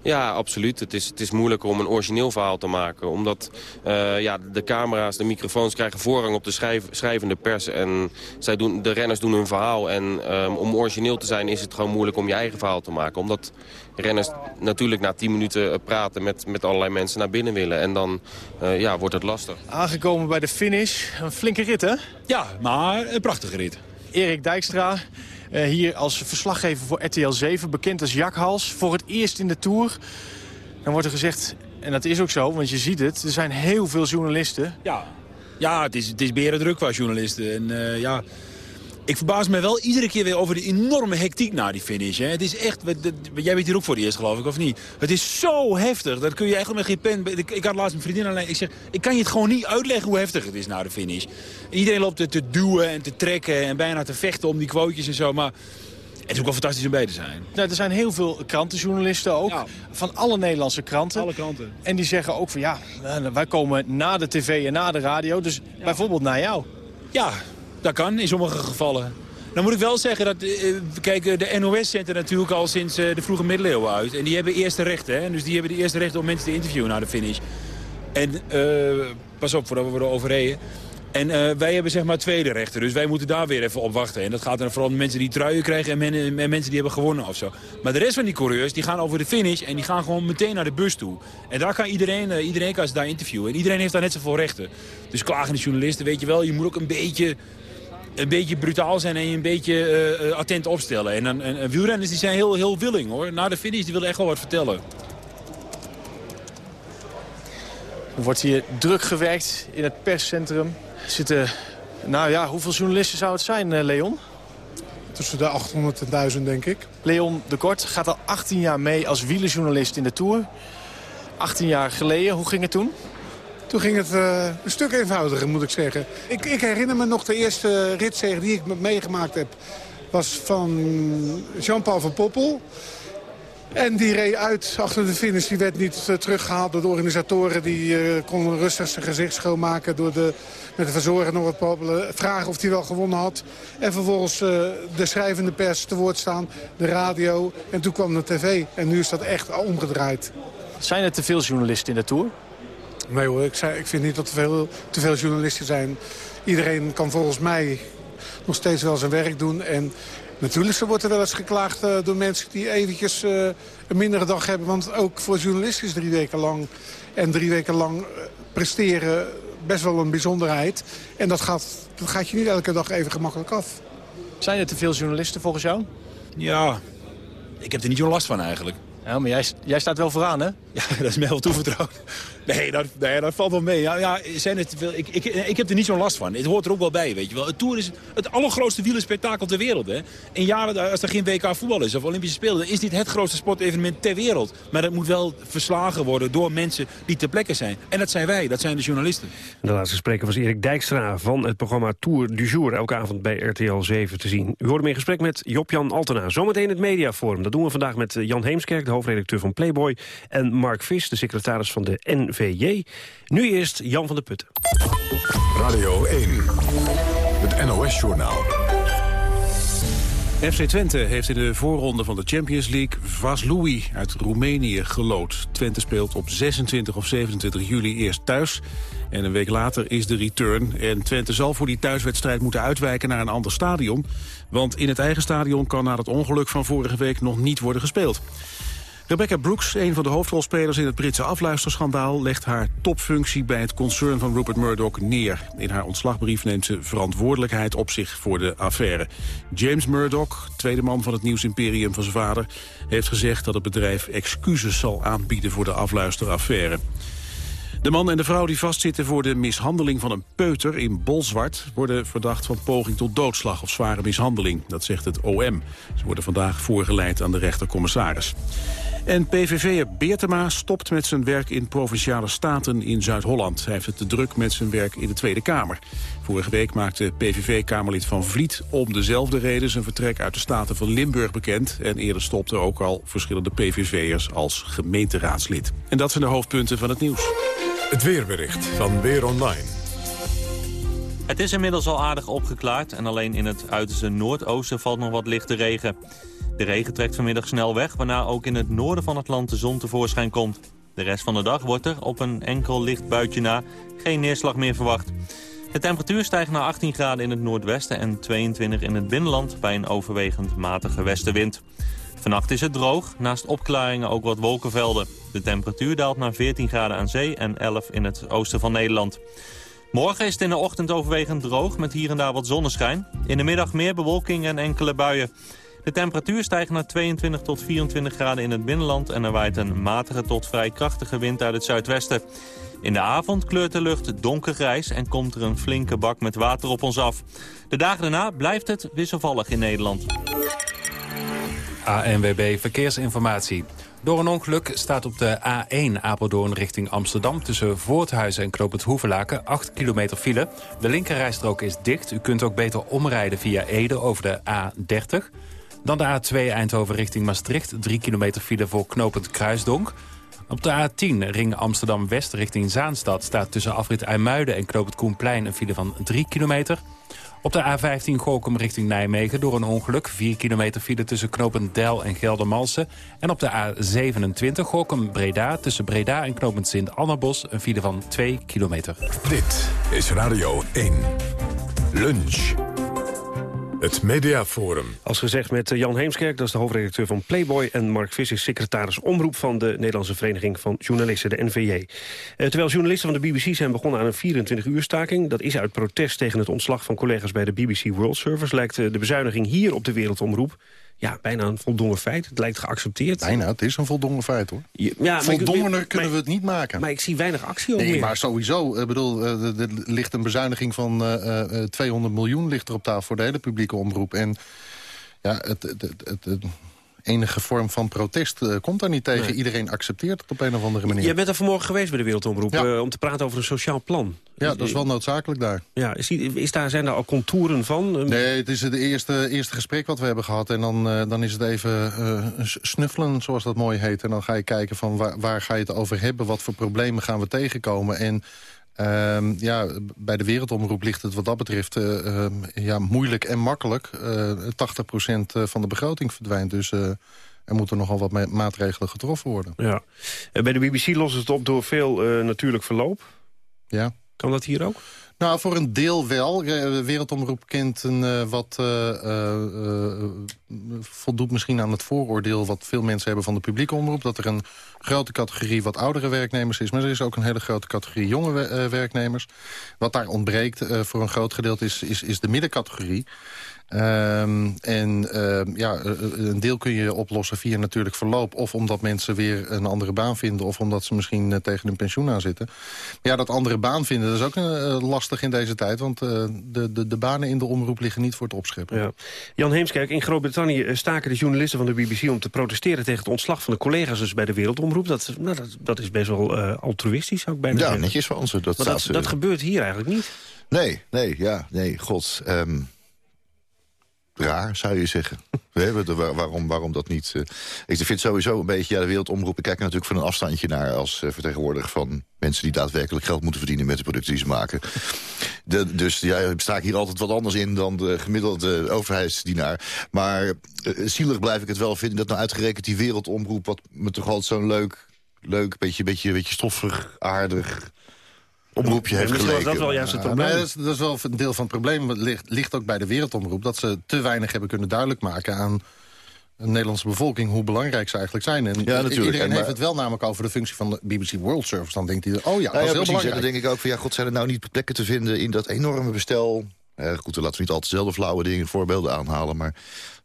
Ja, absoluut. Het is, het is moeilijker om een origineel verhaal te maken. Omdat uh, ja, de camera's, de microfoons krijgen voorrang op de schrijf, schrijvende pers. En zij doen, de renners doen hun verhaal. En um, om origineel te zijn is het gewoon moeilijk om je eigen verhaal te maken. Omdat renners natuurlijk na 10 minuten praten met, met allerlei mensen naar binnen willen. En dan uh, ja, wordt het lastig. Aangekomen bij de finish. Een flinke rit, hè? Ja, maar een prachtige rit. Erik Dijkstra, uh, hier als verslaggever voor RTL 7, bekend als Jakhals. Voor het eerst in de Tour. Dan wordt er gezegd, en dat is ook zo, want je ziet het, er zijn heel veel journalisten. Ja, ja het, is, het is berendruk qua journalisten. En uh, ja, ik verbaas me wel iedere keer weer over de enorme hectiek na die finish. Hè. Het is echt, jij weet hier ook voor het eerst geloof ik, of niet? Het is zo heftig, dat kun je echt met geen pen... Ik, had laatst een vriendin alleen, ik zeg, ik kan je het gewoon niet uitleggen hoe heftig het is na de finish. Iedereen loopt te, te duwen en te trekken en bijna te vechten om die quotejes en zo, maar... Het is ook wel fantastisch om bij te zijn. Nou, er zijn heel veel krantenjournalisten ook. Ja. Van alle Nederlandse kranten. Alle kranten. En die zeggen ook van ja, wij komen na de tv en na de radio. Dus ja. bijvoorbeeld naar jou. Ja, dat kan in sommige gevallen. Dan moet ik wel zeggen dat, uh, kijk, de NOS zendt natuurlijk al sinds uh, de vroege middeleeuwen uit. En die hebben eerste rechten, hè? dus die hebben de eerste rechten om mensen te interviewen na de finish. En pas op voordat we worden overreden. En eh, wij hebben zeg maar tweede rechter, dus wij moeten daar weer even op wachten. En dat gaat dan vooral om mensen die truien krijgen en, men, en mensen die hebben gewonnen of zo. Maar de rest van die coureurs, die gaan over de finish en die gaan gewoon meteen naar de bus toe. En daar kan iedereen, iedereen kan ze daar interviewen. En iedereen heeft daar net zoveel rechten. Dus klagende journalisten, weet je wel, je moet ook een beetje een beetje brutaal zijn en je een beetje uh, attent opstellen. En, en, en, wielrenners die zijn heel, heel willing hoor. Na de finish die willen echt wel wat vertellen. Er wordt hier druk gewerkt in het perscentrum. Er zitten, nou ja, hoeveel journalisten zou het zijn, uh, Leon? Tussen de 800 en 1000, denk ik. Leon de Kort gaat al 18 jaar mee als wielerjournalist in de Tour. 18 jaar geleden, hoe ging het toen? Toen ging het uh, een stuk eenvoudiger, moet ik zeggen. Ik, ik herinner me nog de eerste ritzege die ik meegemaakt heb... was van Jean-Paul van Poppel. En die reed uit achter de finish. Die werd niet uh, teruggehaald door de organisatoren. Die uh, konden rustig zijn gezicht schoonmaken... door de, met de verzorger nog wat poppelen. Vragen of hij wel gewonnen had. En vervolgens de schrijvende pers te woord staan. De radio. En toen kwam de tv. En nu is dat echt omgedraaid. Zijn er te veel journalisten in de Tour? Nee hoor, ik, zei, ik vind niet dat er veel, te veel journalisten zijn. Iedereen kan volgens mij nog steeds wel zijn werk doen. En natuurlijk wordt er wel eens geklaagd uh, door mensen die eventjes uh, een mindere dag hebben. Want ook voor journalisten is drie weken lang en drie weken lang presteren best wel een bijzonderheid. En dat gaat, dat gaat je niet elke dag even gemakkelijk af. Zijn er te veel journalisten volgens jou? Ja, ik heb er niet zo last van eigenlijk. Ja, maar jij, jij staat wel vooraan, hè? Ja, dat is mij wel toevertrouwd. Nee, dat, valt wel mee. Ja, ja, zijn het ik, ik, ik heb er niet zo'n last van. Het hoort er ook wel bij, weet je wel. Het Tour is het allergrootste wielerspektakel ter wereld, hè. In jaren, als er geen WK voetbal is of Olympische Spelen... dan is dit het grootste sportevenement ter wereld. Maar dat moet wel verslagen worden door mensen die ter plekke zijn. En dat zijn wij, dat zijn de journalisten. De laatste spreker was Erik Dijkstra van het programma Tour du Jour. Elke avond bij RTL 7 te zien. U hoort hem in gesprek met Job-Jan Altena. Zometeen het Mediaforum. Dat doen we vandaag met Jan Heemskerk, de hoofdredacteur van Playboy... en Mark Vis, de secretaris van de Nu eerst Jan van der Putten. Radio 1, het NOS-journaal. FC Twente heeft in de voorronde van de Champions League Vaslui uit Roemenië gelood. Twente speelt op 26 of 27 juli eerst thuis. En een week later is de return. En Twente zal voor die thuiswedstrijd moeten uitwijken naar een ander stadion. Want in het eigen stadion kan na het ongeluk van vorige week nog niet worden gespeeld. Rebecca Brooks, een van de hoofdrolspelers in het Britse afluisterschandaal... legt haar topfunctie bij het concern van Rupert Murdoch neer. In haar ontslagbrief neemt ze verantwoordelijkheid op zich voor de affaire. James Murdoch, tweede man van het nieuwsimperium van zijn vader... heeft gezegd dat het bedrijf excuses zal aanbieden voor de afluisteraffaire. De man en de vrouw die vastzitten voor de mishandeling van een peuter in Bolzwart... worden verdacht van poging tot doodslag of zware mishandeling. Dat zegt het OM. Ze worden vandaag voorgeleid aan de rechtercommissaris. En PVV'er Beertema stopt met zijn werk in Provinciale Staten in Zuid-Holland. Hij heeft het te druk met zijn werk in de Tweede Kamer. Vorige week maakte PVV-Kamerlid Van Vliet om dezelfde reden... zijn vertrek uit de Staten van Limburg bekend. En eerder stopten ook al verschillende PVV'ers als gemeenteraadslid. En dat zijn de hoofdpunten van het nieuws. Het weerbericht van Weer Online. Het is inmiddels al aardig opgeklaard en alleen in het uiterste noordoosten valt nog wat lichte regen. De regen trekt vanmiddag snel weg, waarna ook in het noorden van het land de zon tevoorschijn komt. De rest van de dag wordt er, op een enkel licht buitje na, geen neerslag meer verwacht. De temperatuur stijgt naar 18 graden in het noordwesten en 22 in het binnenland bij een overwegend matige westenwind. Vannacht is het droog, naast opklaringen ook wat wolkenvelden. De temperatuur daalt naar 14 graden aan zee en 11 in het oosten van Nederland. Morgen is het in de ochtend overwegend droog met hier en daar wat zonneschijn. In de middag meer bewolking en enkele buien. De temperatuur stijgt naar 22 tot 24 graden in het binnenland... en er waait een matige tot vrij krachtige wind uit het zuidwesten. In de avond kleurt de lucht donkergrijs en komt er een flinke bak met water op ons af. De dagen daarna blijft het wisselvallig in Nederland. ANWB Verkeersinformatie. Door een ongeluk staat op de A1 Apeldoorn richting Amsterdam... tussen Voorthuizen en Knoop het Hoevelaken 8 kilometer file. De linkerrijstrook is dicht. U kunt ook beter omrijden via Ede over de A30. Dan de A2 Eindhoven richting Maastricht. 3 kilometer file voor Knopend Kruisdonk. Op de A10 ring Amsterdam-West richting Zaanstad... staat tussen afrit IJmuiden en Knoop het Koenplein een file van 3 kilometer. Op de A15 Gorkum richting Nijmegen door een ongeluk. 4 kilometer file tussen Knopend Deil en Geldermalsen. En op de A27 Gorkum-Breda tussen Breda en Knopend Sint-Annabos... een file van 2 kilometer. Dit is Radio 1. Lunch. Het Mediaforum. Als gezegd met eh, Jan Heemskerk, dat is de hoofdredacteur van Playboy... en Mark Visser, secretaris omroep van de Nederlandse Vereniging van Journalisten, de NVJ. Eh, terwijl journalisten van de BBC zijn begonnen aan een 24-uur staking... dat is uit protest tegen het ontslag van collega's bij de BBC World Service... lijkt eh, de bezuiniging hier op de Wereldomroep ja, bijna een voldongen feit. Het lijkt geaccepteerd. Bijna, het is een voldongen feit hoor. Ja, Voldongener kunnen maar- we het niet maken. Maar ik zie weinig actie op Nee, meer. maar sowieso. Ik bedoel, eh, er er ligt een bezuiniging van eh, eh, 200 miljoen ligt er op tafel voor de hele publieke omroep. En ja, het, het- het enige vorm van protest eh, komt daar niet tegen. Nee. Iedereen accepteert het op een of andere manier. Jij bent er vanmorgen geweest bij de Wereldomroep eh, om te praten over een sociaal plan. Ja, dat is wel noodzakelijk daar. Ja, is, die- is daar, zijn daar al contouren van? Nee, het is het eerste, eerste gesprek wat we hebben gehad. En dan, eh, dan is het even snuffelen, zoals dat mooi heet. En dan ga je kijken van waar, waar ga je het over hebben? Wat voor problemen gaan we tegenkomen? En ehm, ja, bij de Wereldomroep ligt het wat dat betreft eh, ehm, ja, moeilijk en makkelijk. Eh 80% van de begroting verdwijnt. Dus eh, er moeten nogal wat ma- maatregelen getroffen worden. Ja. Eh, bij de BBC ze het op door veel eh, natuurlijk verloop. Ja. Kan dat hier ook? Nou, voor een deel wel. De Wereldomroep kent een eh, wat... eh, eh, voldoet misschien aan het vooroordeel... wat veel mensen hebben van de publieke omroep. Dat er een grote categorie wat oudere werknemers is. Maar er is ook een hele grote categorie jonge we- werknemers. Wat daar ontbreekt voor een groot gedeelte is, is, is de middencategorie. Ehm, en ehm, ja, eh, eh, een deel kun je oplossen via natuurlijk verloop... of omdat mensen weer een andere baan vinden... of omdat ze misschien eh, tegen hun pensioen aan zitten. Maar ja, dat andere baan vinden, dat is ook lastig in deze tijd... want eh, de, de, de banen in de omroep liggen niet voor het opscheppen. Ja. Jan Heemskerk, in Groot-Brittannië staken de journalisten van de BBC... om te protesteren tegen het ontslag van de collega's dus bij de Wereldomroep. Dat, nou, dat, dat is best wel eh, altruïstisch, zou ik bijna Ja, zeggen. netjes van ze. Dat, Maar dat, dat gebeurt hier eigenlijk niet. Nee, nee, ja, nee, god. ehm, raar, zou je zeggen. We hebben de, waar- waarom, waarom dat niet... eh, ik vind sowieso een beetje, ja, de wereldomroep... ik kijk er natuurlijk van een afstandje naar... als eh, vertegenwoordiger van mensen die daadwerkelijk geld moeten verdienen... met de producten die ze maken. De, dus ja, ik sta ik hier altijd wat anders in dan de gemiddelde overheidsdienaar. Maar eh, zielig blijf ik het wel vinden... dat nou uitgerekend die wereldomroep... wat me toch altijd zo'n leuk, leuk beetje, beetje, beetje stoffig, aardig... Omroepje heeft misschien was geleken. dat wel juist het Ja, probleem. nee, dat, is, dat is wel een deel van het probleem. Het ligt, ligt ook bij de Wereldomroep. Dat ze te weinig hebben kunnen duidelijk maken aan de Nederlandse bevolking... hoe belangrijk ze eigenlijk zijn. En natuurlijk. Iedereen En maar- heeft het wel namelijk over de functie van de BBC World Service. Dan denkt hij, oh ja, Nou dat ja, is heel precies. Belangrijk. dan denk ik ook van, ja, god, zijn er nou niet plekken te vinden in dat enorme bestel? Eh, goed, dan laten we niet altijd dezelfde flauwe dingen, voorbeelden aanhalen. Maar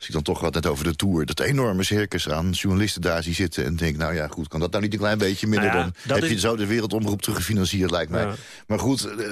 als ik dan toch wat net over de Tour... dat enorme circus aan journalisten daar zie zitten... en denk, nou ja, goed, kan dat nou niet een klein beetje minder? Nou ja, dan heb je zo de wereldomroep teruggefinancierd, lijkt mij. Ja. Maar goed, eh,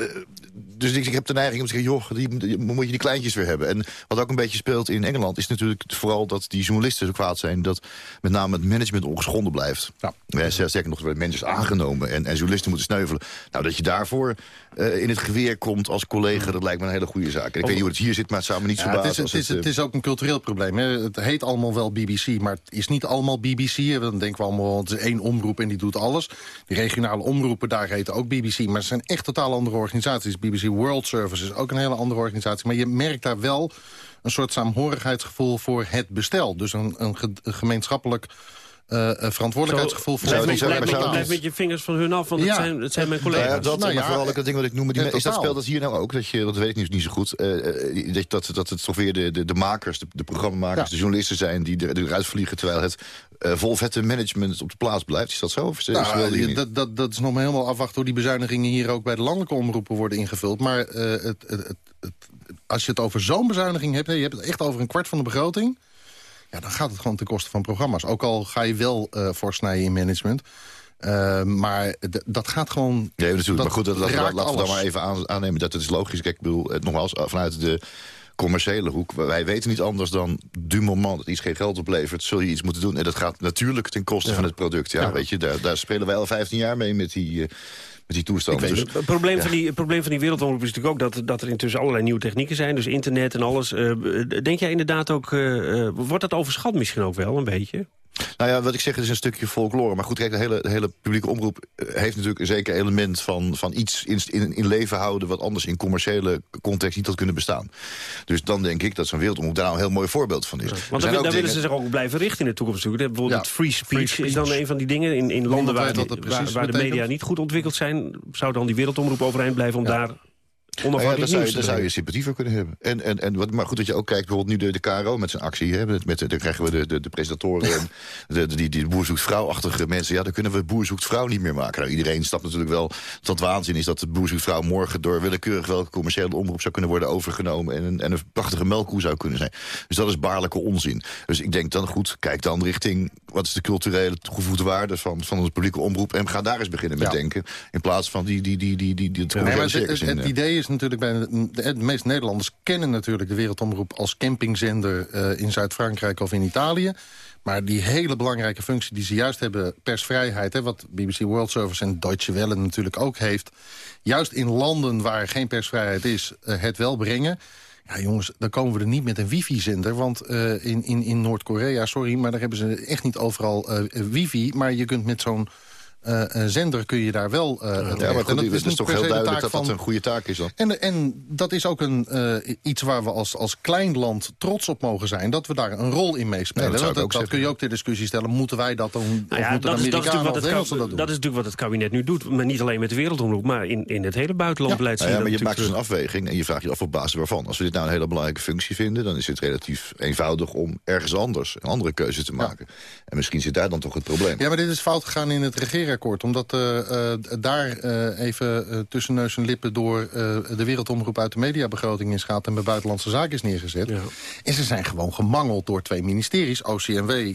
dus ik, ik heb de neiging om te zeggen... joh, die, die- moet je die kleintjes weer hebben. En wat ook een beetje speelt in Engeland... is natuurlijk vooral dat die journalisten zo kwaad zijn... dat met name het management ongeschonden blijft. Ja. Ja, zeker nog, er worden managers aangenomen en, en journalisten moeten sneuvelen. Nou, dat je daarvoor eh, in het geweer komt als collega... dat lijkt me een hele goede zaak. En ik weet niet hoe het hier zit, maar het zou me niet Ja, het, is, als het, is, het eh, is ook een cultureel probleem. Het heet allemaal wel BBC, maar het is niet allemaal BBC. Dan denken we allemaal, het is één omroep en die doet alles. Die regionale omroepen, daar heten ook BBC. Maar het zijn echt totaal andere organisaties. BBC World Service is ook een hele andere organisatie. Maar je merkt daar wel een soort saamhorigheidsgevoel voor het bestel. Dus een, een gemeenschappelijk eh, eh, verantwoordelijkheidsgevoel voor Blijf, blijf, blijf met je vingers van hun af, want Ja. het, zijn, het zijn mijn Nou collega's. ja, dat, Nou maar vooral ook dat ding wat ik noemde. Die, is dat speelt dat hier nou ook? Dat, je, dat weet ik nu niet zo goed. eh, dat, dat, dat het toch weer de, de, de makers, de, de programmamakers, Ja. de journalisten zijn... die er, eruit vliegen terwijl het eh vol vette management op de plaats blijft. Is dat zo? Of is, is Nou, dat, dat, dat is nog maar helemaal afwachten hoe die bezuinigingen hier ook bij de landelijke omroepen worden ingevuld. Maar eh, het, het, het, het- als je het over zo'n bezuiniging hebt, hè, je hebt het echt over een kwart van de begroting. Ja, dan gaat het gewoon ten koste van programma's. Ook al ga je wel eh voor snijden in management. Eh, maar dat gaat gewoon... Nee, natuurlijk. dat maar goed, dat, laten, we- raakt laten we dan maar even aan, aannemen dat het is logisch. Kijk, ik bedoel, het, nogmaals, eh, vanuit de commerciële hoek. Wij weten niet anders dan du moment dat iets geen geld oplevert... zul je iets moeten doen. En dat gaat natuurlijk ten koste van het product. Ja, Ja. weet je, daar, daar spelen wij al 15 jaar mee met die, eh, met die toestanden. Dus- het. Het probleem, ja. van die, het probleem van die wereldomroep is natuurlijk ook... dat, dat er intussen allerlei nieuwe technieken zijn, dus internet en alles. Eh, denk jij inderdaad ook... eh, eh, wordt dat overschat misschien ook wel, een beetje? Nou ja, wat ik zeg, het is een stukje folklore. Maar goed, kijk, de hele, de hele publieke omroep eh, heeft natuurlijk een zeker element van, van iets in, in, in leven houden... wat anders in commerciële context niet had kunnen bestaan. Dus dan denk ik dat zo'n wereldomroep daar nou een heel mooi voorbeeld van is. Want daar, daar dingen... willen ze zich ook blijven richten in de toekomst. Bijvoorbeeld ja, free, speech free, speech is dan een van die dingen. In, in landen waar, waar, waar de media niet goed ontwikkeld zijn... zou dan die wereldomroep overeind blijven om ja. daar nou ja, daar zou, je, daar zou je sympathie voor kunnen hebben. En, en, en wat, maar goed dat je ook kijkt, bijvoorbeeld nu de, de KRO met zijn actie. Hè, met, met, dan krijgen we de, de, de presentatoren en de, de, die, die boer zoekt vrouw-achtige mensen. Ja, dan kunnen we boer zoekt vrouw niet meer maken. Nou, iedereen stapt natuurlijk wel dat waanzin is dat de boer zoekt vrouw morgen door willekeurig welke commerciële omroep zou kunnen worden overgenomen. En, en een prachtige melkkoe zou kunnen zijn. Dus dat is baarlijke onzin. Dus ik denk dan goed, kijk dan richting wat is de culturele toegevoegde waarde van, van onze publieke omroep. En ga daar eens beginnen met ja. denken. In plaats van die, die, die, die, die, die, die nee, het, het, het idee is natuurlijk bij de, de, meeste Nederlanders kennen natuurlijk de Wereldomroep als campingzender uh, in Zuid-Frankrijk of in Italië. Maar die hele belangrijke functie die ze juist hebben, persvrijheid... Hè, wat BBC World Service en Deutsche Welle natuurlijk ook heeft... juist in landen waar geen persvrijheid is, uh, het wel brengen... Ja, jongens, dan komen we er niet met een wifi-zender. Want uh, in, in, in Noord-Korea, sorry, maar daar hebben ze echt niet overal uh, wifi. Maar je kunt met zo'n uh, zender kun je daar wel... Uh, ja, maar goed, dat is, is toch heel duidelijk dat van... dat een goede taak is dan. En, en dat is ook een, uh, iets waar we als, als klein land trots op mogen zijn. Dat we daar een rol in meespelen. Ja, dat, dat, dat kun je ook ter discussie stellen. Moeten wij dat doen? Nou ja, of moeten dat, is, dat, is Amerikanen wat het, of de dat doen? dat is natuurlijk wat het kabinet nu doet. Maar niet alleen met de wereldomroep, maar in, in het hele buitenlandbeleid. Ja, zie ja, je maar je maakt dus een afweging en je vraagt je af op basis waarvan. Als we dit nou een hele belangrijke functie vinden... dan is het relatief eenvoudig om ergens anders een andere keuze te maken. En misschien zit daar dan toch het probleem. Ja, maar dit is fout gegaan in het regeerakkoord. Omdat uh, uh, daar uh, even tussen neus en lippen door de wereldomroep uit de mediabegroting is gaat... en bij Buitenlandse Zaken is neergezet. Ja. En ze zijn gewoon gemangeld door twee ministeries. OCMW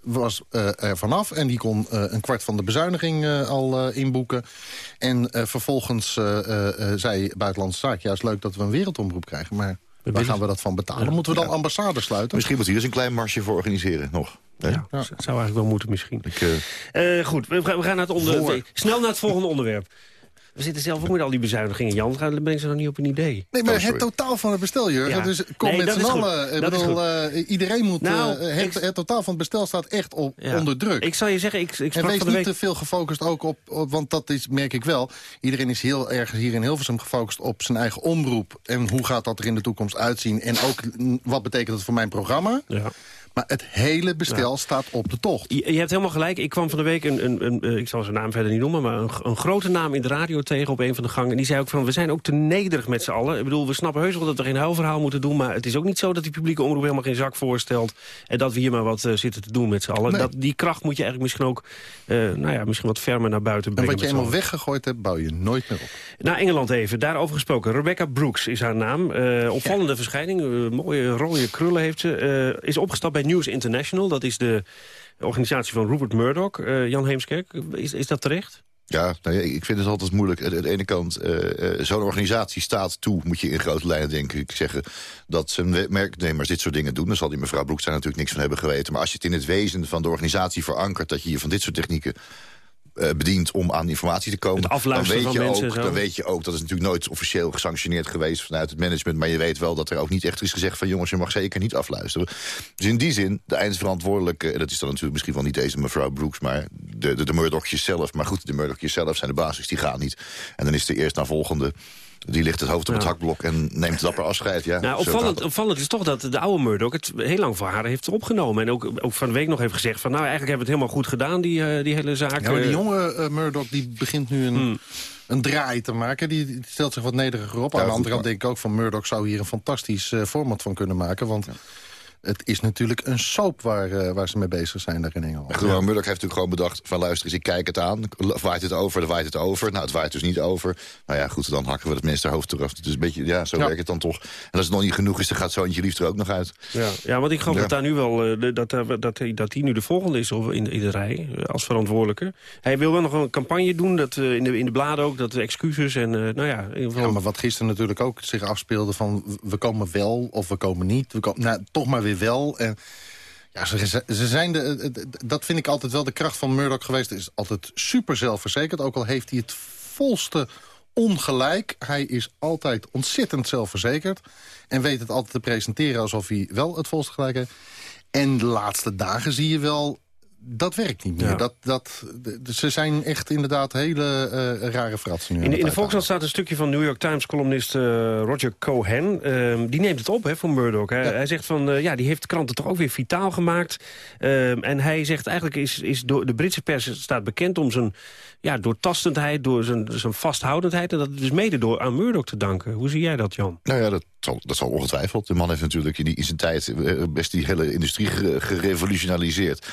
was uh, er vanaf en die kon uh, een kwart van de bezuiniging uh, al inboeken. En vervolgens zei Buitenlandse Zaken... juist leuk dat we een wereldomroep krijgen, maar... Waar gaan we dat van betalen? Ja, Moeten we dan ja. ambassade sluiten? Misschien moet hier eens een klein marsje voor organiseren nog. Ja, dat zou eigenlijk wel moeten misschien. Ik, uh... Uh, goed, we, we gaan naar het onderwerp. Snel naar het volgende onderwerp. We zitten zelf ook met al die bezuinigingen. Jan, dan ben ze nog niet op een idee. Nee, maar Oh, het totaal van het bestel, Jurgen. Ja. Dus kom Nee, met dat z'n allen. Ik Dat bedoel, eh, iedereen moet... Nou, eh, het, ik- het totaal van het bestel staat echt op, Ja. onder druk. Ik zal je zeggen, ik, ik en sprak wees van de niet week... te veel gefocust ook op, op... Want dat is, merk ik wel. Iedereen is heel erg hier in Hilversum gefocust op zijn eigen omroep. En hoe gaat dat er in de toekomst uitzien? En ook wat betekent het voor mijn programma? Ja. Maar het hele bestel staat op de tocht. Je, je hebt helemaal gelijk. Ik kwam van de week, een, een, een, eh, ik zal zijn naam verder niet noemen... maar een, een grote naam in de radio tegen op een van de gangen. En die zei ook van, we zijn ook te nederig met z'n allen. Ik bedoel, we snappen heus wel dat we geen huilverhaal moeten doen... maar het is ook niet zo dat die publieke omroep helemaal geen zak voorstelt... en dat we hier maar wat eh, zitten te doen met z'n allen. Nee. Dat, die kracht moet je eigenlijk misschien ook eh, nou ja, misschien wat fermer naar buiten En brengen. wat je eenmaal allen. weggegooid hebt, bouw je nooit meer op. Naar Engeland even, daarover gesproken. Rebecca Brooks is haar naam. Eh, opvallende verschijning, mooie rode krullen heeft ze. Is opgestapt bij News International. Dat is de organisatie van Rupert Murdoch. Eh, Jan Heemskerk, is, is dat terecht? Ja, nou ja, ik vind het altijd moeilijk. Aan de ene kant, eh, eh, zo'n organisatie staat toe, moet je in grote lijnen denk ik zeggen, dat zijn merknemers dit soort dingen doen. Dan zal die mevrouw Broek daar natuurlijk niks van hebben geweten. Maar als je het in het wezen van de organisatie verankert, dat je je van dit soort technieken bedient om aan informatie te komen... Het dan weet, van je mensen ook, zo. dan weet je ook, dat is natuurlijk nooit officieel gesanctioneerd geweest vanuit het management... maar je weet wel dat er ook niet echt is gezegd van... jongens, je mag zeker niet afluisteren. Dus in die zin, de eindverantwoordelijke... en dat is dan natuurlijk misschien wel niet deze mevrouw Brooks... maar de, de, de Murdochjes zelf. Maar goed, de Murdochjes zelf zijn de basis, die gaan niet. En dan is de eerst naar volgende... Die ligt het hoofd op het hakblok en neemt dapper afscheid. Ja, Nou, opvallend, opvallend is toch dat de oude Murdoch het heel lang voor haar heeft opgenomen. En ook, ook van de week nog heeft gezegd van... nou, eigenlijk hebben we het helemaal goed gedaan, die, eh, die hele zaak. Ja, maar die Eh, jonge eh, Murdoch die begint nu een, Hmm. een draai te maken. Die, stelt zich wat nederiger op. Ja, Aan de andere kant denk ik ook van Murdoch zou hier een fantastisch eh, format van kunnen maken. Want het is natuurlijk een soap waar, eh, waar ze mee bezig zijn daar in Engeland. Echt, Murdoch heeft natuurlijk gewoon bedacht van luister eens, ik kijk het aan. Waait het over, dan waait het over. Nou, het waait dus niet over. Nou ja, goed, dan hakken we het ministerhoofd. Het is een beetje, ja, zo Ja. werkt het dan toch. En als het nog niet genoeg is, dan gaat zoontje liefst er ook nog uit. Ja, ja, want ik geloof Ja. dat daar nu wel eh, dat, daar- dat, hij- dat hij nu de volgende is of in, de- in de rij eh, als verantwoordelijke. Hij wil wel nog een campagne doen, dat, eh, in, de, in de bladen ook, dat excuses en eh, nou ja, in ieder geval. Ja, maar wat gisteren natuurlijk ook zich afspeelde van... we komen wel of we komen niet. We komen, nou, toch maar weer wel. En ja, ze, ze zijn de, dat vind ik altijd wel de kracht van Murdoch geweest. Is altijd super zelfverzekerd. Ook al heeft hij het volste ongelijk. Hij is altijd ontzettend zelfverzekerd. En weet het altijd te presenteren alsof hij wel het volste gelijk heeft. En de laatste dagen zie je wel dat werkt niet meer. Ja. Dat, dat, ze zijn echt inderdaad hele eh, rare fratsen nu. In, de- in de het Volkskrant staat een stukje van New York Times columnist eh, Roger Cohen. Ehm, die neemt het op hè, voor Murdoch. Hij, hij zegt van, eh, ja, die heeft de kranten toch ook weer vitaal gemaakt. Ehm, en hij zegt eigenlijk is, is door de Britse pers staat bekend om zijn ja, doortastendheid, door zijn, zijn vasthoudendheid. En dat is mede door aan Murdoch te danken. Hoe zie jij dat, Jan? Nou ja, dat zal, dat zal ongetwijfeld. De man heeft natuurlijk in, die, in zijn tijd best die hele industrie ge- gerevolutionaliseerd.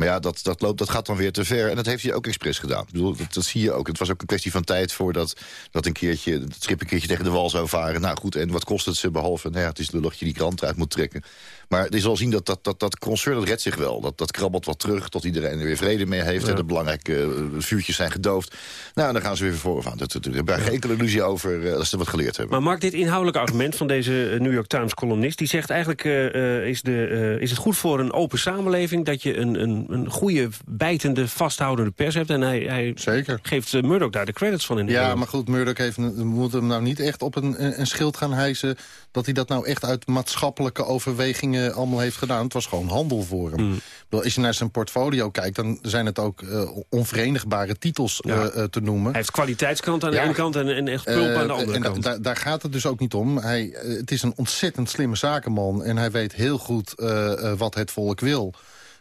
Maar ja, dat, dat, loopt, dat gaat dan weer te ver. En dat heeft hij ook expres gedaan. Ik bedoel, dat, dat zie je ook. Het was ook een kwestie van tijd voordat dat een keertje, het schip een keertje tegen de wal zou varen. Nou goed, en wat kost het ze behalve, nou het is lullig je die krant uit moet trekken. Maar je zal zien dat dat, dat, dat concern, dat redt zich wel. Dat, dat krabbelt wat terug, tot iedereen er weer vrede mee heeft. En de belangrijke eh, vuurtjes zijn gedoofd. Nou, dan gaan ze weer vooraf aan. Daar heb ik geen enkele illusie over eh, dat ze wat geleerd hebben. Maar Mark, dit inhoudelijke argument van deze eh, New York Times columnist... die zegt eigenlijk, eh, eh, is, de, eh, is het goed voor een open samenleving... dat je een, een, een goede, bijtende, vasthoudende pers hebt. En hij, hij Zeker. geeft Murdoch daar de credits van in Ja, Nederland. maar goed, Murdoch heeft, moet hem nou niet echt op een, een een schild gaan hijsen... dat hij dat nou echt uit maatschappelijke overwegingen allemaal heeft gedaan. Het was gewoon handel voor hem. Bedoel, Als je naar zijn portfolio kijkt, dan zijn het ook eh, onverenigbare titels Ja. eh, eh, te noemen. Hij heeft kwaliteitskrant aan de Ja. ene kant en, en echt pulp aan de Eh, andere en kant. da- daar gaat het dus ook niet om. Hij, eh, het is een ontzettend slimme zakenman. En hij weet heel goed eh, eh, wat het volk wil.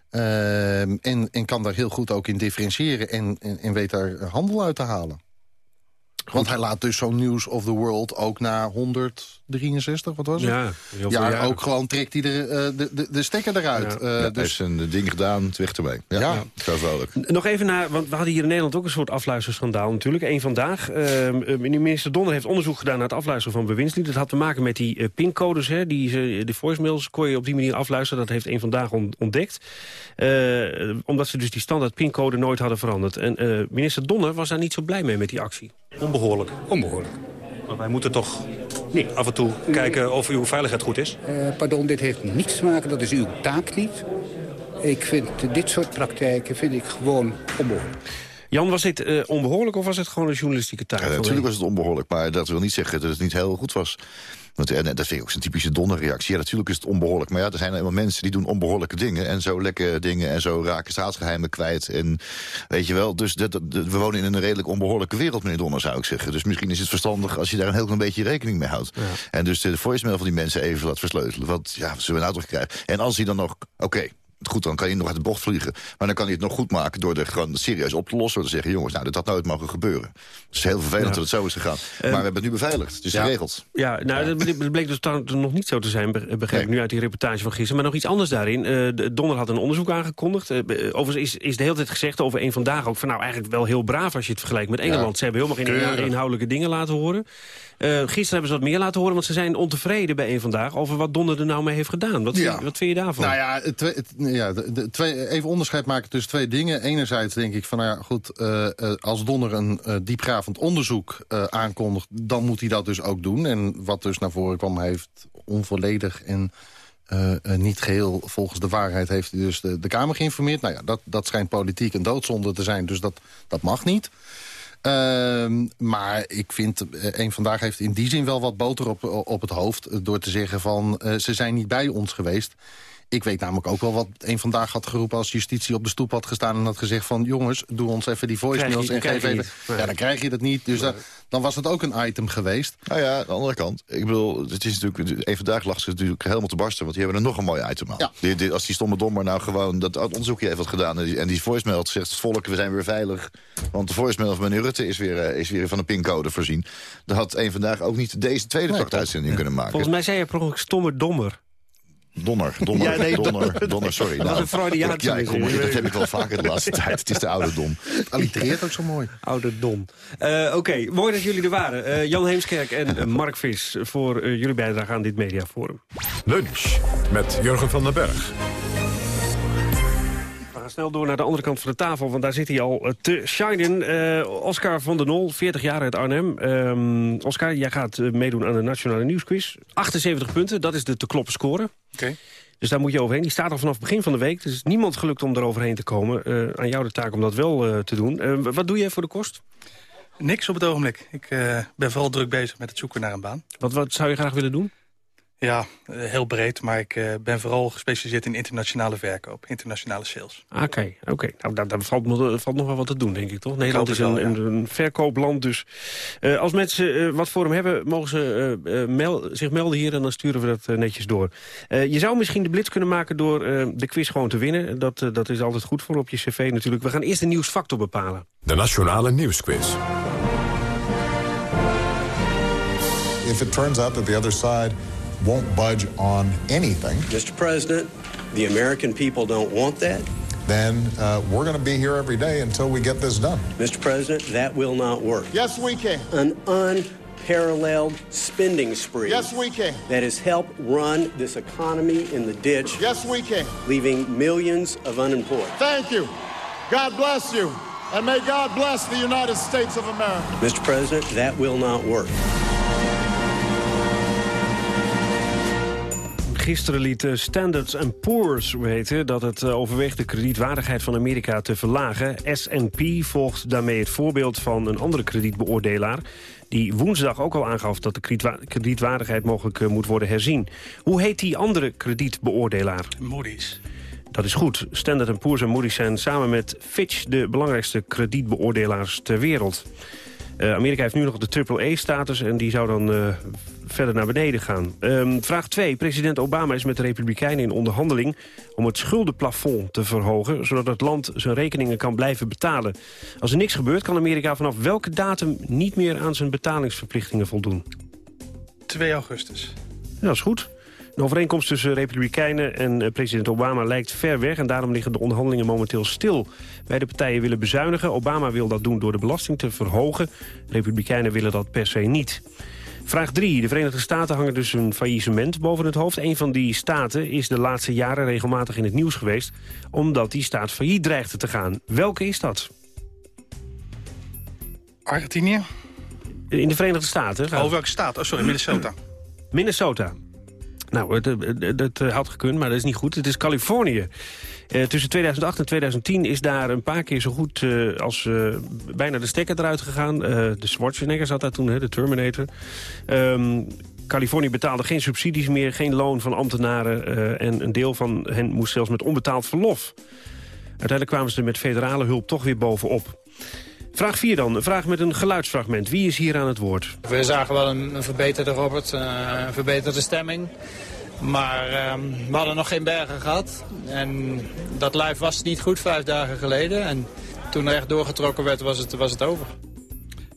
Ehm, en, en kan daar heel goed ook in differentiëren. En, en, en weet daar handel uit te halen. Want hij laat dus zo'n News of the World ook na 163, wat was het? Ja, heel ja ook gewoon trekt hij de, eh, de, de, de stekker eruit. Ja. Eh, Ja, hij dus heeft zijn ding gedaan, het weg ermee. Ja, Ja. vrolijk. Nog even naar, want we hadden hier in Nederland ook een soort afluisterschandaal natuurlijk. Eén vandaag. Ehm, eh, minister Donner heeft onderzoek gedaan naar het afluisteren van bewindslieden. Dat had te maken met die pincodes, hè, die ze, de voicemails kon je op die manier afluisteren. Dat heeft één vandaag on- ontdekt. Eh, omdat ze dus die standaard pincode nooit hadden veranderd. En eh, minister Donner was daar niet zo blij mee met die actie. Onbehoorlijk. Onbehoorlijk. Want wij moeten toch af en toe kijken of uw veiligheid goed is. Eh, pardon, dit heeft niets te maken, dat is uw taak niet. Ik vind dit soort praktijken vind ik gewoon onbehoorlijk. Jan, was dit eh, onbehoorlijk of was het gewoon een journalistieke taak? Ja, natuurlijk was het onbehoorlijk, maar dat wil niet zeggen dat het niet heel goed was. Want, en dat vind ik ook zo'n typische donderreactie. Ja, natuurlijk is het onbehoorlijk. Maar ja, er zijn helemaal mensen die doen onbehoorlijke dingen. En zo lekke dingen en zo raken staatsgeheimen kwijt. En weet je wel, dus dat, dat- we wonen in een redelijk onbehoorlijke wereld, meneer Donner, zou ik zeggen. Dus misschien is het verstandig als je daar een heel klein beetje rekening mee houdt. En dus de voicemail van die mensen even laat versleutelen. Want ja, wat zullen we nou toch krijgen? En als hij dan nog, oké, Goed, dan kan je nog uit de bocht vliegen. Maar dan kan hij het nog goed maken door er gewoon serieus op te lossen. Door te zeggen, jongens, nou, dit had nooit mogen gebeuren. Het is heel vervelend Ja. dat het zo is gegaan. maar we hebben het nu beveiligd. Het is Ja. geregeld. Ja, nou, dat ble- dat bleek dus nog niet zo te zijn, be- begreep ik nu uit die reportage van gisteren. Maar nog iets anders daarin. Eh, de Donner had een onderzoek aangekondigd. Eh, be- overigens is, is de hele tijd gezegd over een vandaag ook... van nou, eigenlijk wel heel braaf als je het vergelijkt met Engeland. Ze hebben helemaal geen Keurig. inhoudelijke dingen laten horen. Eh, gisteren hebben ze wat meer laten horen, want ze zijn ontevreden bij een vandaag... over wat Donner er nou mee heeft gedaan. Wat, vind, wat vind je daarvan? Nou ja, het, het- ja de, twee, even onderscheid maken tussen twee dingen. Enerzijds denk ik van, nou ja, goed, eh, eh, als Donner een eh, diepgravend onderzoek aankondigt... dan moet hij dat dus ook doen. En wat dus naar voren kwam, heeft onvolledig en niet geheel volgens de waarheid... heeft hij dus de, de Kamer geïnformeerd. Nou ja, dat, dat schijnt politiek een doodzonde te zijn, dus dat, dat mag niet. Ehm, maar ik vind, een vandaag heeft in die zin wel wat boter op, op het hoofd... door te zeggen van, ze zijn niet bij ons geweest. Ik weet namelijk ook wel wat een vandaag had geroepen... als justitie op de stoep had gestaan en had gezegd van... jongens, doe ons even die voicemails je- en geef even... Ja, dan krijg je dat niet. Dus dat- dan was het ook een item geweest. Nou ja, aan de andere kant. Ik bedoel, het is natuurlijk, even vandaag lag ze natuurlijk helemaal te barsten. Want die hebben er nog een mooi item aan. Ja. Die, die- als die stomme dommer nou gewoon dat onderzoekje heeft wat gedaan... en die, en die voicemail zegt, het volk, we zijn weer veilig. Want de voicemail van meneer Rutte is weer, eh, is weer van een pincode voorzien. Dan had een vandaag ook niet deze tweede nee, kunnen maken. Volgens mij zei je per ongeluk stomme dommer. Donner, donner, Ja, nee, donner, donner. donner, sorry. Dat was een Freudiaanse Ja, ik dat heb ik wel vaker de laatste tijd. Het is de oude dom. Het allitereert ook zo mooi. Oude dom. Eh, Oké, mooi dat jullie er waren. Eh, Jan Heemskerk en eh, Mark Vis voor jullie bijdrage aan dit mediaforum. Lunch met Jurgen van den Berg. Gaan snel door naar de andere kant van de tafel, want daar zit hij al eh, te shinen. Eh, Oscar van der Nol, 40 jaar uit Arnhem. Ehm, Oscar, jij gaat eh, meedoen aan de Nationale Nieuwsquiz. 78 punten, dat is de te kloppen score. Oké. Dus daar moet je overheen. Die staat al vanaf het begin van de week. Dus niemand gelukt om er overheen te komen. Aan jou de taak om dat wel te doen. Wat doe je voor de kost? Niks op het ogenblik. Ik ben vooral druk bezig met het zoeken naar een baan. Wat, wat zou je graag willen doen? Ja, eh, heel breed, maar ik eh, ben vooral gespecialiseerd in internationale verkoop, internationale sales. Oké, oké. Nou, daar, daar valt, nog- valt nog wel wat te doen, denk ik, toch? Nederland is een, wel, een, verkoopland, dus eh, als mensen eh, wat voor hem hebben... mogen ze mel- zich melden hier en dan sturen we dat netjes door. Eh, je zou misschien de blitz kunnen maken door eh, de quiz gewoon te winnen. Dat, dat is altijd goed voor op je cv natuurlijk. We gaan eerst de nieuwsfactor bepalen. De Nationale Nieuwsquiz. If it turns out that the other side won't budge on anything, Mr. President, the American people don't want that. then uh, we're going to be here every day until we get this done. Mr. President, that will not work. Yes, we can. An unparalleled spending spree Yes, we can. that has helped run this economy in the ditch, Yes, we can. leaving millions of unemployed. Thank you. God bless you. And may God bless the United States of America. Mr. President, that will not work. Gisteren liet eh, Standards Poor's weten dat het eh, overweegt de kredietwaardigheid van Amerika te verlagen. S&P volgt daarmee het voorbeeld van een andere kredietbeoordelaar... die woensdag ook al aangaf dat de kredietwa- kredietwaardigheid mogelijk eh, moet worden herzien. Hoe heet die andere kredietbeoordelaar? Moody's. Dat is goed. Standard Poor's en Moody's zijn samen met Fitch de belangrijkste kredietbeoordelaars ter wereld. Amerika heeft nu nog de AAA-status en die zou dan verder naar beneden gaan. Ehm, vraag 2. President Obama is met de Republikeinen in onderhandeling... om het schuldenplafond te verhogen... zodat het land zijn rekeningen kan blijven betalen. Als er niks gebeurt, kan Amerika vanaf welke datum... niet meer aan zijn betalingsverplichtingen voldoen? 2 augustus. Ja, dat is goed. Een overeenkomst tussen Republikeinen en eh, president Obama lijkt ver weg... en daarom liggen de onderhandelingen momenteel stil. Beide partijen willen bezuinigen. Obama wil dat doen door de belasting te verhogen. Republikeinen willen dat per se niet. Vraag 3. De Verenigde Staten hangen dus een faillissement boven het hoofd. Een van die staten is de laatste jaren regelmatig in het nieuws geweest... omdat die staat failliet dreigde te gaan. Welke is dat? Argentinië? In de Verenigde Staten. Oh, welke staat? Oh, sorry, Minnesota. Minnesota. Nou, eh, had gekund, maar dat is niet goed. Het is Californië. Eh, tussen 2008 en 2010 is daar een paar keer zo goed eh, als eh, bijna de stekker eruit gegaan. De Schwarzenegger zat daar toen, hè, de Terminator. Ehm, Californië betaalde geen subsidies meer, geen loon van ambtenaren... en een deel van hen moest zelfs met onbetaald verlof. Uiteindelijk kwamen ze met federale hulp toch weer bovenop. Vraag 4 dan, een vraag met een geluidsfragment. Wie is hier aan het woord? We zagen wel een, verbeterde Robert, een verbeterde stemming. Maar ehm, we hadden nog geen bergen gehad. En dat lijf was niet goed vijf dagen geleden. En toen er echt doorgetrokken werd, was het, was het over.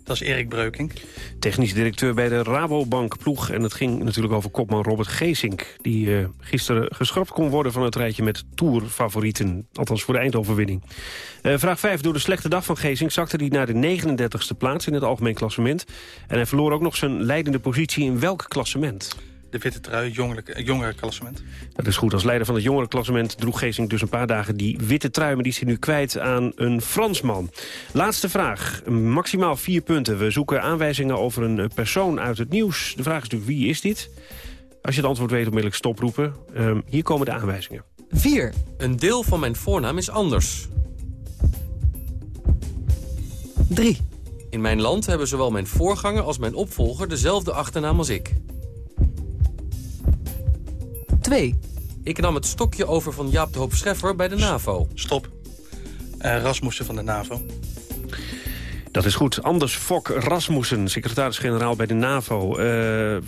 Dat is Erik Breukink. Technisch directeur bij de Rabobank ploeg. En het ging natuurlijk over kopman Robert Geesink. Die eh, gisteren geschrapt kon worden van het rijtje met Tour-favorieten. Althans voor de eindoverwinning. Eh, vraag 5. Door de slechte dag van Geesink zakte hij naar de 39ste plaats in het algemeen klassement. En hij verloor ook nog zijn leidende positie in welk klassement? De witte trui, jongere, jongere klassement. Dat is goed. Als leider van het jongerenklassement droeg Geesink dus een paar dagen die witte trui... maar die is hij nu kwijt aan een Fransman. Laatste vraag. Maximaal vier punten. We zoeken aanwijzingen over een eh, persoon uit het nieuws. De vraag is natuurlijk wie is dit? Als je het antwoord weet, onmiddellijk stoproepen. Ehm, hier komen de aanwijzingen. 4. Een deel van mijn voornaam is anders. 3. In mijn land hebben zowel mijn voorganger als mijn opvolger dezelfde achternaam als ik. 2. Ik nam het stokje over van Jaap de Hoop Scheffer bij de NAVO. Stop. Eh, Rasmussen van de NAVO. Dat is goed. Anders Fok Rasmussen, secretaris-generaal bij de NAVO. Eh, eh,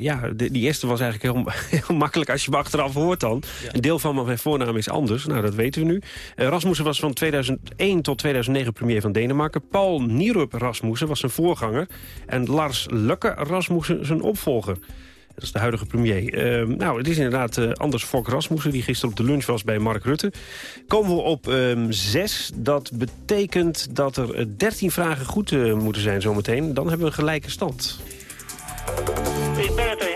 ja, de- die eerste was eigenlijk heel, heel makkelijk als je hem achteraf hoort dan. Een deel van mijn voornaam is anders. Nou, dat weten we nu. Eh, Rasmussen was van 2001 tot 2009 premier van Denemarken. Paul Nierup Rasmussen was zijn voorganger. En Lars Lukke Rasmussen zijn opvolger. Dat is de huidige premier. Eh, nou, het is inderdaad eh, Anders Fok Rasmussen... die gisteren op de lunch was bij Mark Rutte. Komen we op ehm, zes. Dat betekent dat er eh, 13 vragen goed eh, moeten zijn zometeen. Dan hebben we een gelijke stand.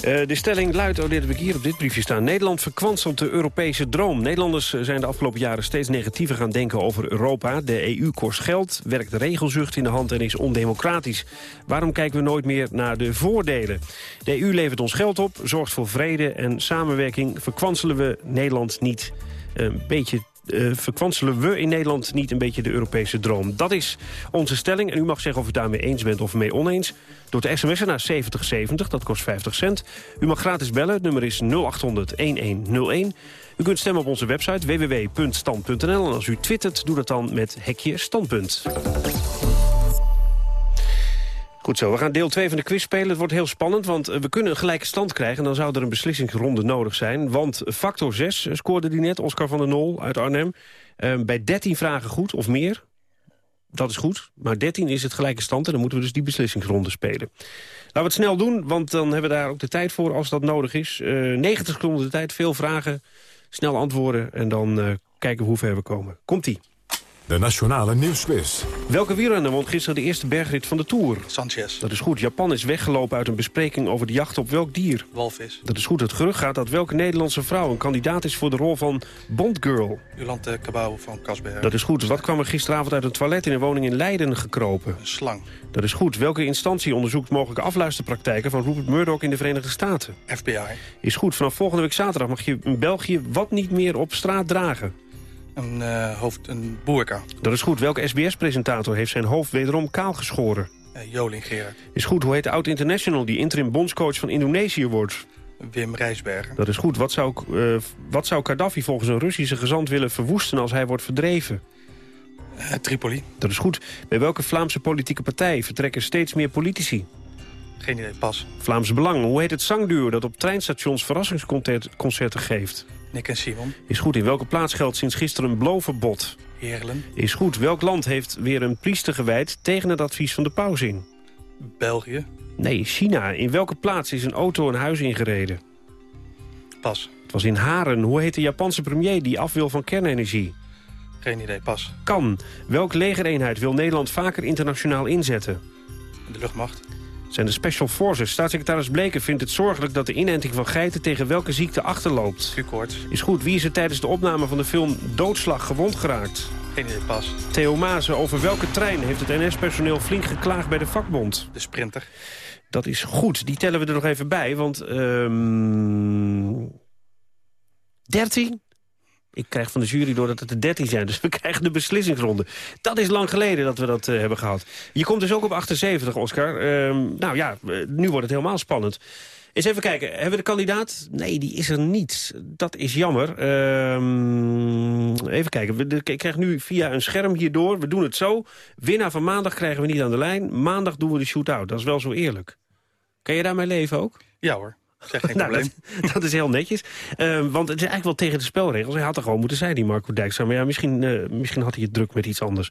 Eh, de stelling luidt, oh, dit heb ik hier op dit briefje staan... Nederland verkwanselt de Europese droom. Nederlanders zijn de afgelopen jaren steeds negatiever gaan denken over Europa. De EU kost geld, werkt regelzucht in de hand en is ondemocratisch. Waarom kijken we nooit meer naar de voordelen? De EU levert ons geld op, zorgt voor vrede en samenwerking. Verkwanselen we Nederland niet een beetje uh, verkwanselen we in Nederland niet een beetje de Europese droom. Dat is onze stelling. En u mag zeggen of u daarmee eens bent of mee oneens. Door te sms'en naar 7070, dat kost 50 cent. U mag gratis bellen, het nummer is 0800-1101. U kunt stemmen op onze website www.stand.nl. En als u twittert, doe dat dan met hekje standpunt. Goed zo, we gaan deel 2 van de quiz spelen. Het wordt heel spannend, want we kunnen een gelijke stand krijgen... en dan zou er een beslissingsronde nodig zijn. Want factor 6 scoorde die net, Oscar van der Nol uit Arnhem. Uh, bij 13 vragen goed of meer. Dat is goed, maar 13 is het gelijke stand... en dan moeten we dus die beslissingsronde spelen. Laten we het snel doen, want dan hebben we daar ook de tijd voor als dat nodig is. Uh, 90 seconden de tijd, veel vragen, snel antwoorden... en dan uh, kijken hoe ver we komen. Komt-ie. De Nationale Nieuwsquiz. Welke wielrenner won gisteren de eerste bergrit van de Tour? Sanchez. Dat is goed. Japan is weggelopen uit een bespreking over de jacht op welk dier? Walvis. Dat is goed. Het gerucht gaat dat welke Nederlandse vrouw een kandidaat is voor de rol van Bondgirl? Jolante Cabau van Kasberg. Dat is goed. Wat kwam er gisteravond uit een toilet in een woning in Leiden gekropen? Een slang. Dat is goed. Welke instantie onderzoekt mogelijke afluisterpraktijken van Rupert Murdoch in de Verenigde Staten? FBI. Is goed. Vanaf volgende week zaterdag mag je in België wat niet meer op straat dragen? Een, uh, hoofd, een boerka. Dat is goed. Welke SBS-presentator heeft zijn hoofd wederom kaal geschoren? Uh, Joling Gerard. Is goed. Hoe heet de oud-international die interim bondscoach van Indonesië wordt? Wim Rijsbergen. Dat is goed. Wat zou, uh, wat zou Gaddafi volgens een Russische gezant willen verwoesten als hij wordt verdreven? Tripoli. Dat is goed. Bij welke Vlaamse politieke partij vertrekken steeds meer politici? Geen idee, pas. Vlaams Belang. Hoe heet het zangduur dat op treinstations verrassingsconcerten geeft? Nick en Simon. Is goed. In welke plaats geldt sinds gisteren een bloverbod? Heerlen. Is goed. Welk land heeft weer een priester gewijd tegen het advies van de paus in? België. Nee, China. In welke plaats is een auto een huis ingereden? Pas. Het was in Haren. Hoe heet de Japanse premier die af wil van kernenergie? Geen idee, pas. Kan. Welke legereenheid wil Nederland vaker internationaal inzetten? De luchtmacht zijn de Special Forces. Staatssecretaris Bleken vindt het zorgelijk dat de inenting van geiten tegen welke ziekte achterloopt. Q-koorts. Is goed. Wie is er tijdens de opname van de film Doodslag gewond geraakt? Geen idee, pas. Theo Mazen, over welke trein heeft het NS-personeel flink geklaagd bij de vakbond? De Sprinter. Dat is goed. Die tellen we er nog even bij, want... Um, 13? Ik krijg van de jury door dat het er 13 zijn. Dus we krijgen de beslissingsronde. Dat is lang geleden dat we dat uh, hebben gehad. Je komt dus ook op 78, Oscar. Uh, nou ja, nu wordt het helemaal spannend. Eens even kijken. Hebben we de kandidaat? Nee, die is er niet. Dat is jammer. Uh, even kijken. Ik krijg nu via een scherm hierdoor. We doen het zo. Winnaar van maandag krijgen we niet aan de lijn. Maandag doen we de shootout. Dat is wel zo eerlijk. Kan je daarmee leven ook? Ja hoor. Zeg geen nou, dat, dat, is heel netjes. Uh, want het is eigenlijk wel tegen de spelregels. Hij had er gewoon moeten zijn, die Marco Dijkstra. Maar ja, misschien, uh, misschien had hij het druk met iets anders.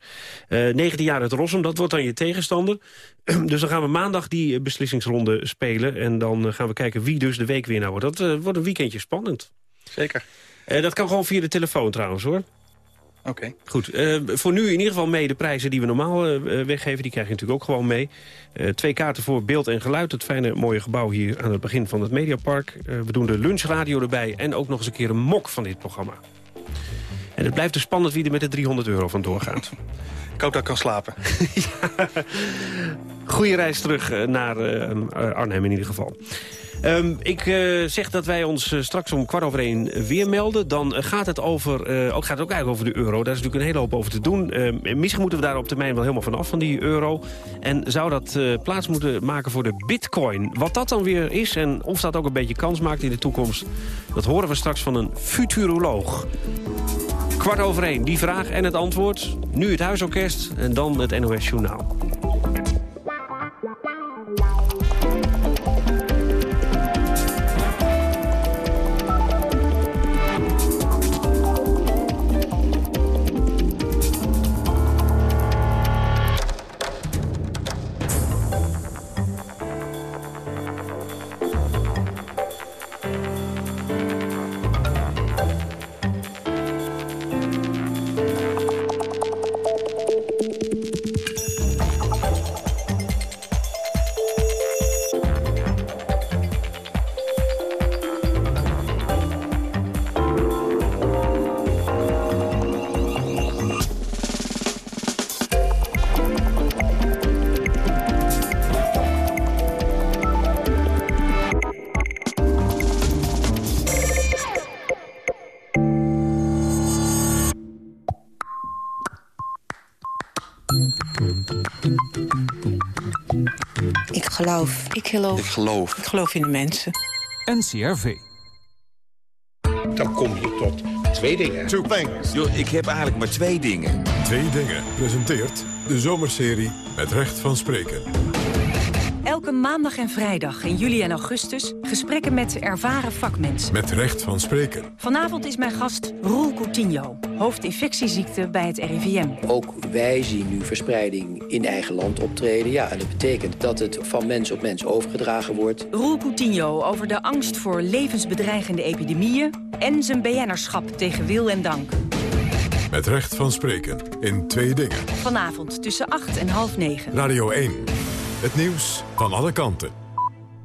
Uh, 19 jaar uit Rossum, dat wordt dan je tegenstander. dus dan gaan we maandag die beslissingsronde spelen. En dan gaan we kijken wie dus de weekwinnaar wordt. Dat wordt een weekendje spannend. Zeker. dat kan gewoon via de telefoon trouwens, hoor. Oké. Okay. Goed. Uh, voor nu in ieder geval mee de prijzen die we normaal uh, weggeven. Die krijg je natuurlijk ook gewoon mee. Uh, twee kaarten voor beeld en geluid. Het fijne mooie gebouw hier aan het begin van het Mediapark. we doen de lunchradio erbij. En ook nog eens een keer een mok van dit programma. En het blijft dus spannend wie er met de 300 euro van doorgaat. Ik hoop dat ik kan slapen. ja. Goeie reis terug naar Arnhem in ieder geval. Um, ik uh, zeg dat wij ons uh, straks om kwart over één weer melden. Dan gaat, het over, ook, gaat het ook eigenlijk over de euro. Daar is natuurlijk een hele hoop over te doen. Ehm, misschien moeten we daar op termijn wel helemaal vanaf van die euro. En zou dat plaats moeten maken voor de bitcoin. Wat dat dan weer is en of dat ook een beetje kans maakt in de toekomst... dat horen we straks van een futuroloog. Kwart over één, die vraag en het antwoord. Nu het huisorkest en dan het NOS Journaal. Geloof. Ik geloof. Ik geloof. Ik geloof in de mensen. NCRV. Dan kom je tot twee dingen. Two things. Yo, ik heb eigenlijk maar twee dingen. Twee dingen presenteert de zomerserie met recht van spreken. Elke maandag en vrijdag in juli en augustus gesprekken met ervaren vakmensen. Met recht van spreken. Vanavond is mijn gast Roel Coutinho, hoofdinfectieziekte bij het RIVM. Ook wij zien nu verspreiding in eigen land optreden. Ja, en dat betekent dat het van mens op mens overgedragen wordt. Roel Coutinho over de angst voor levensbedreigende epidemieën... en zijn BN'erschap tegen wil en dank. Met recht van spreken in twee dingen. Vanavond tussen 8 en half 9. Radio 1. Het nieuws van alle kanten.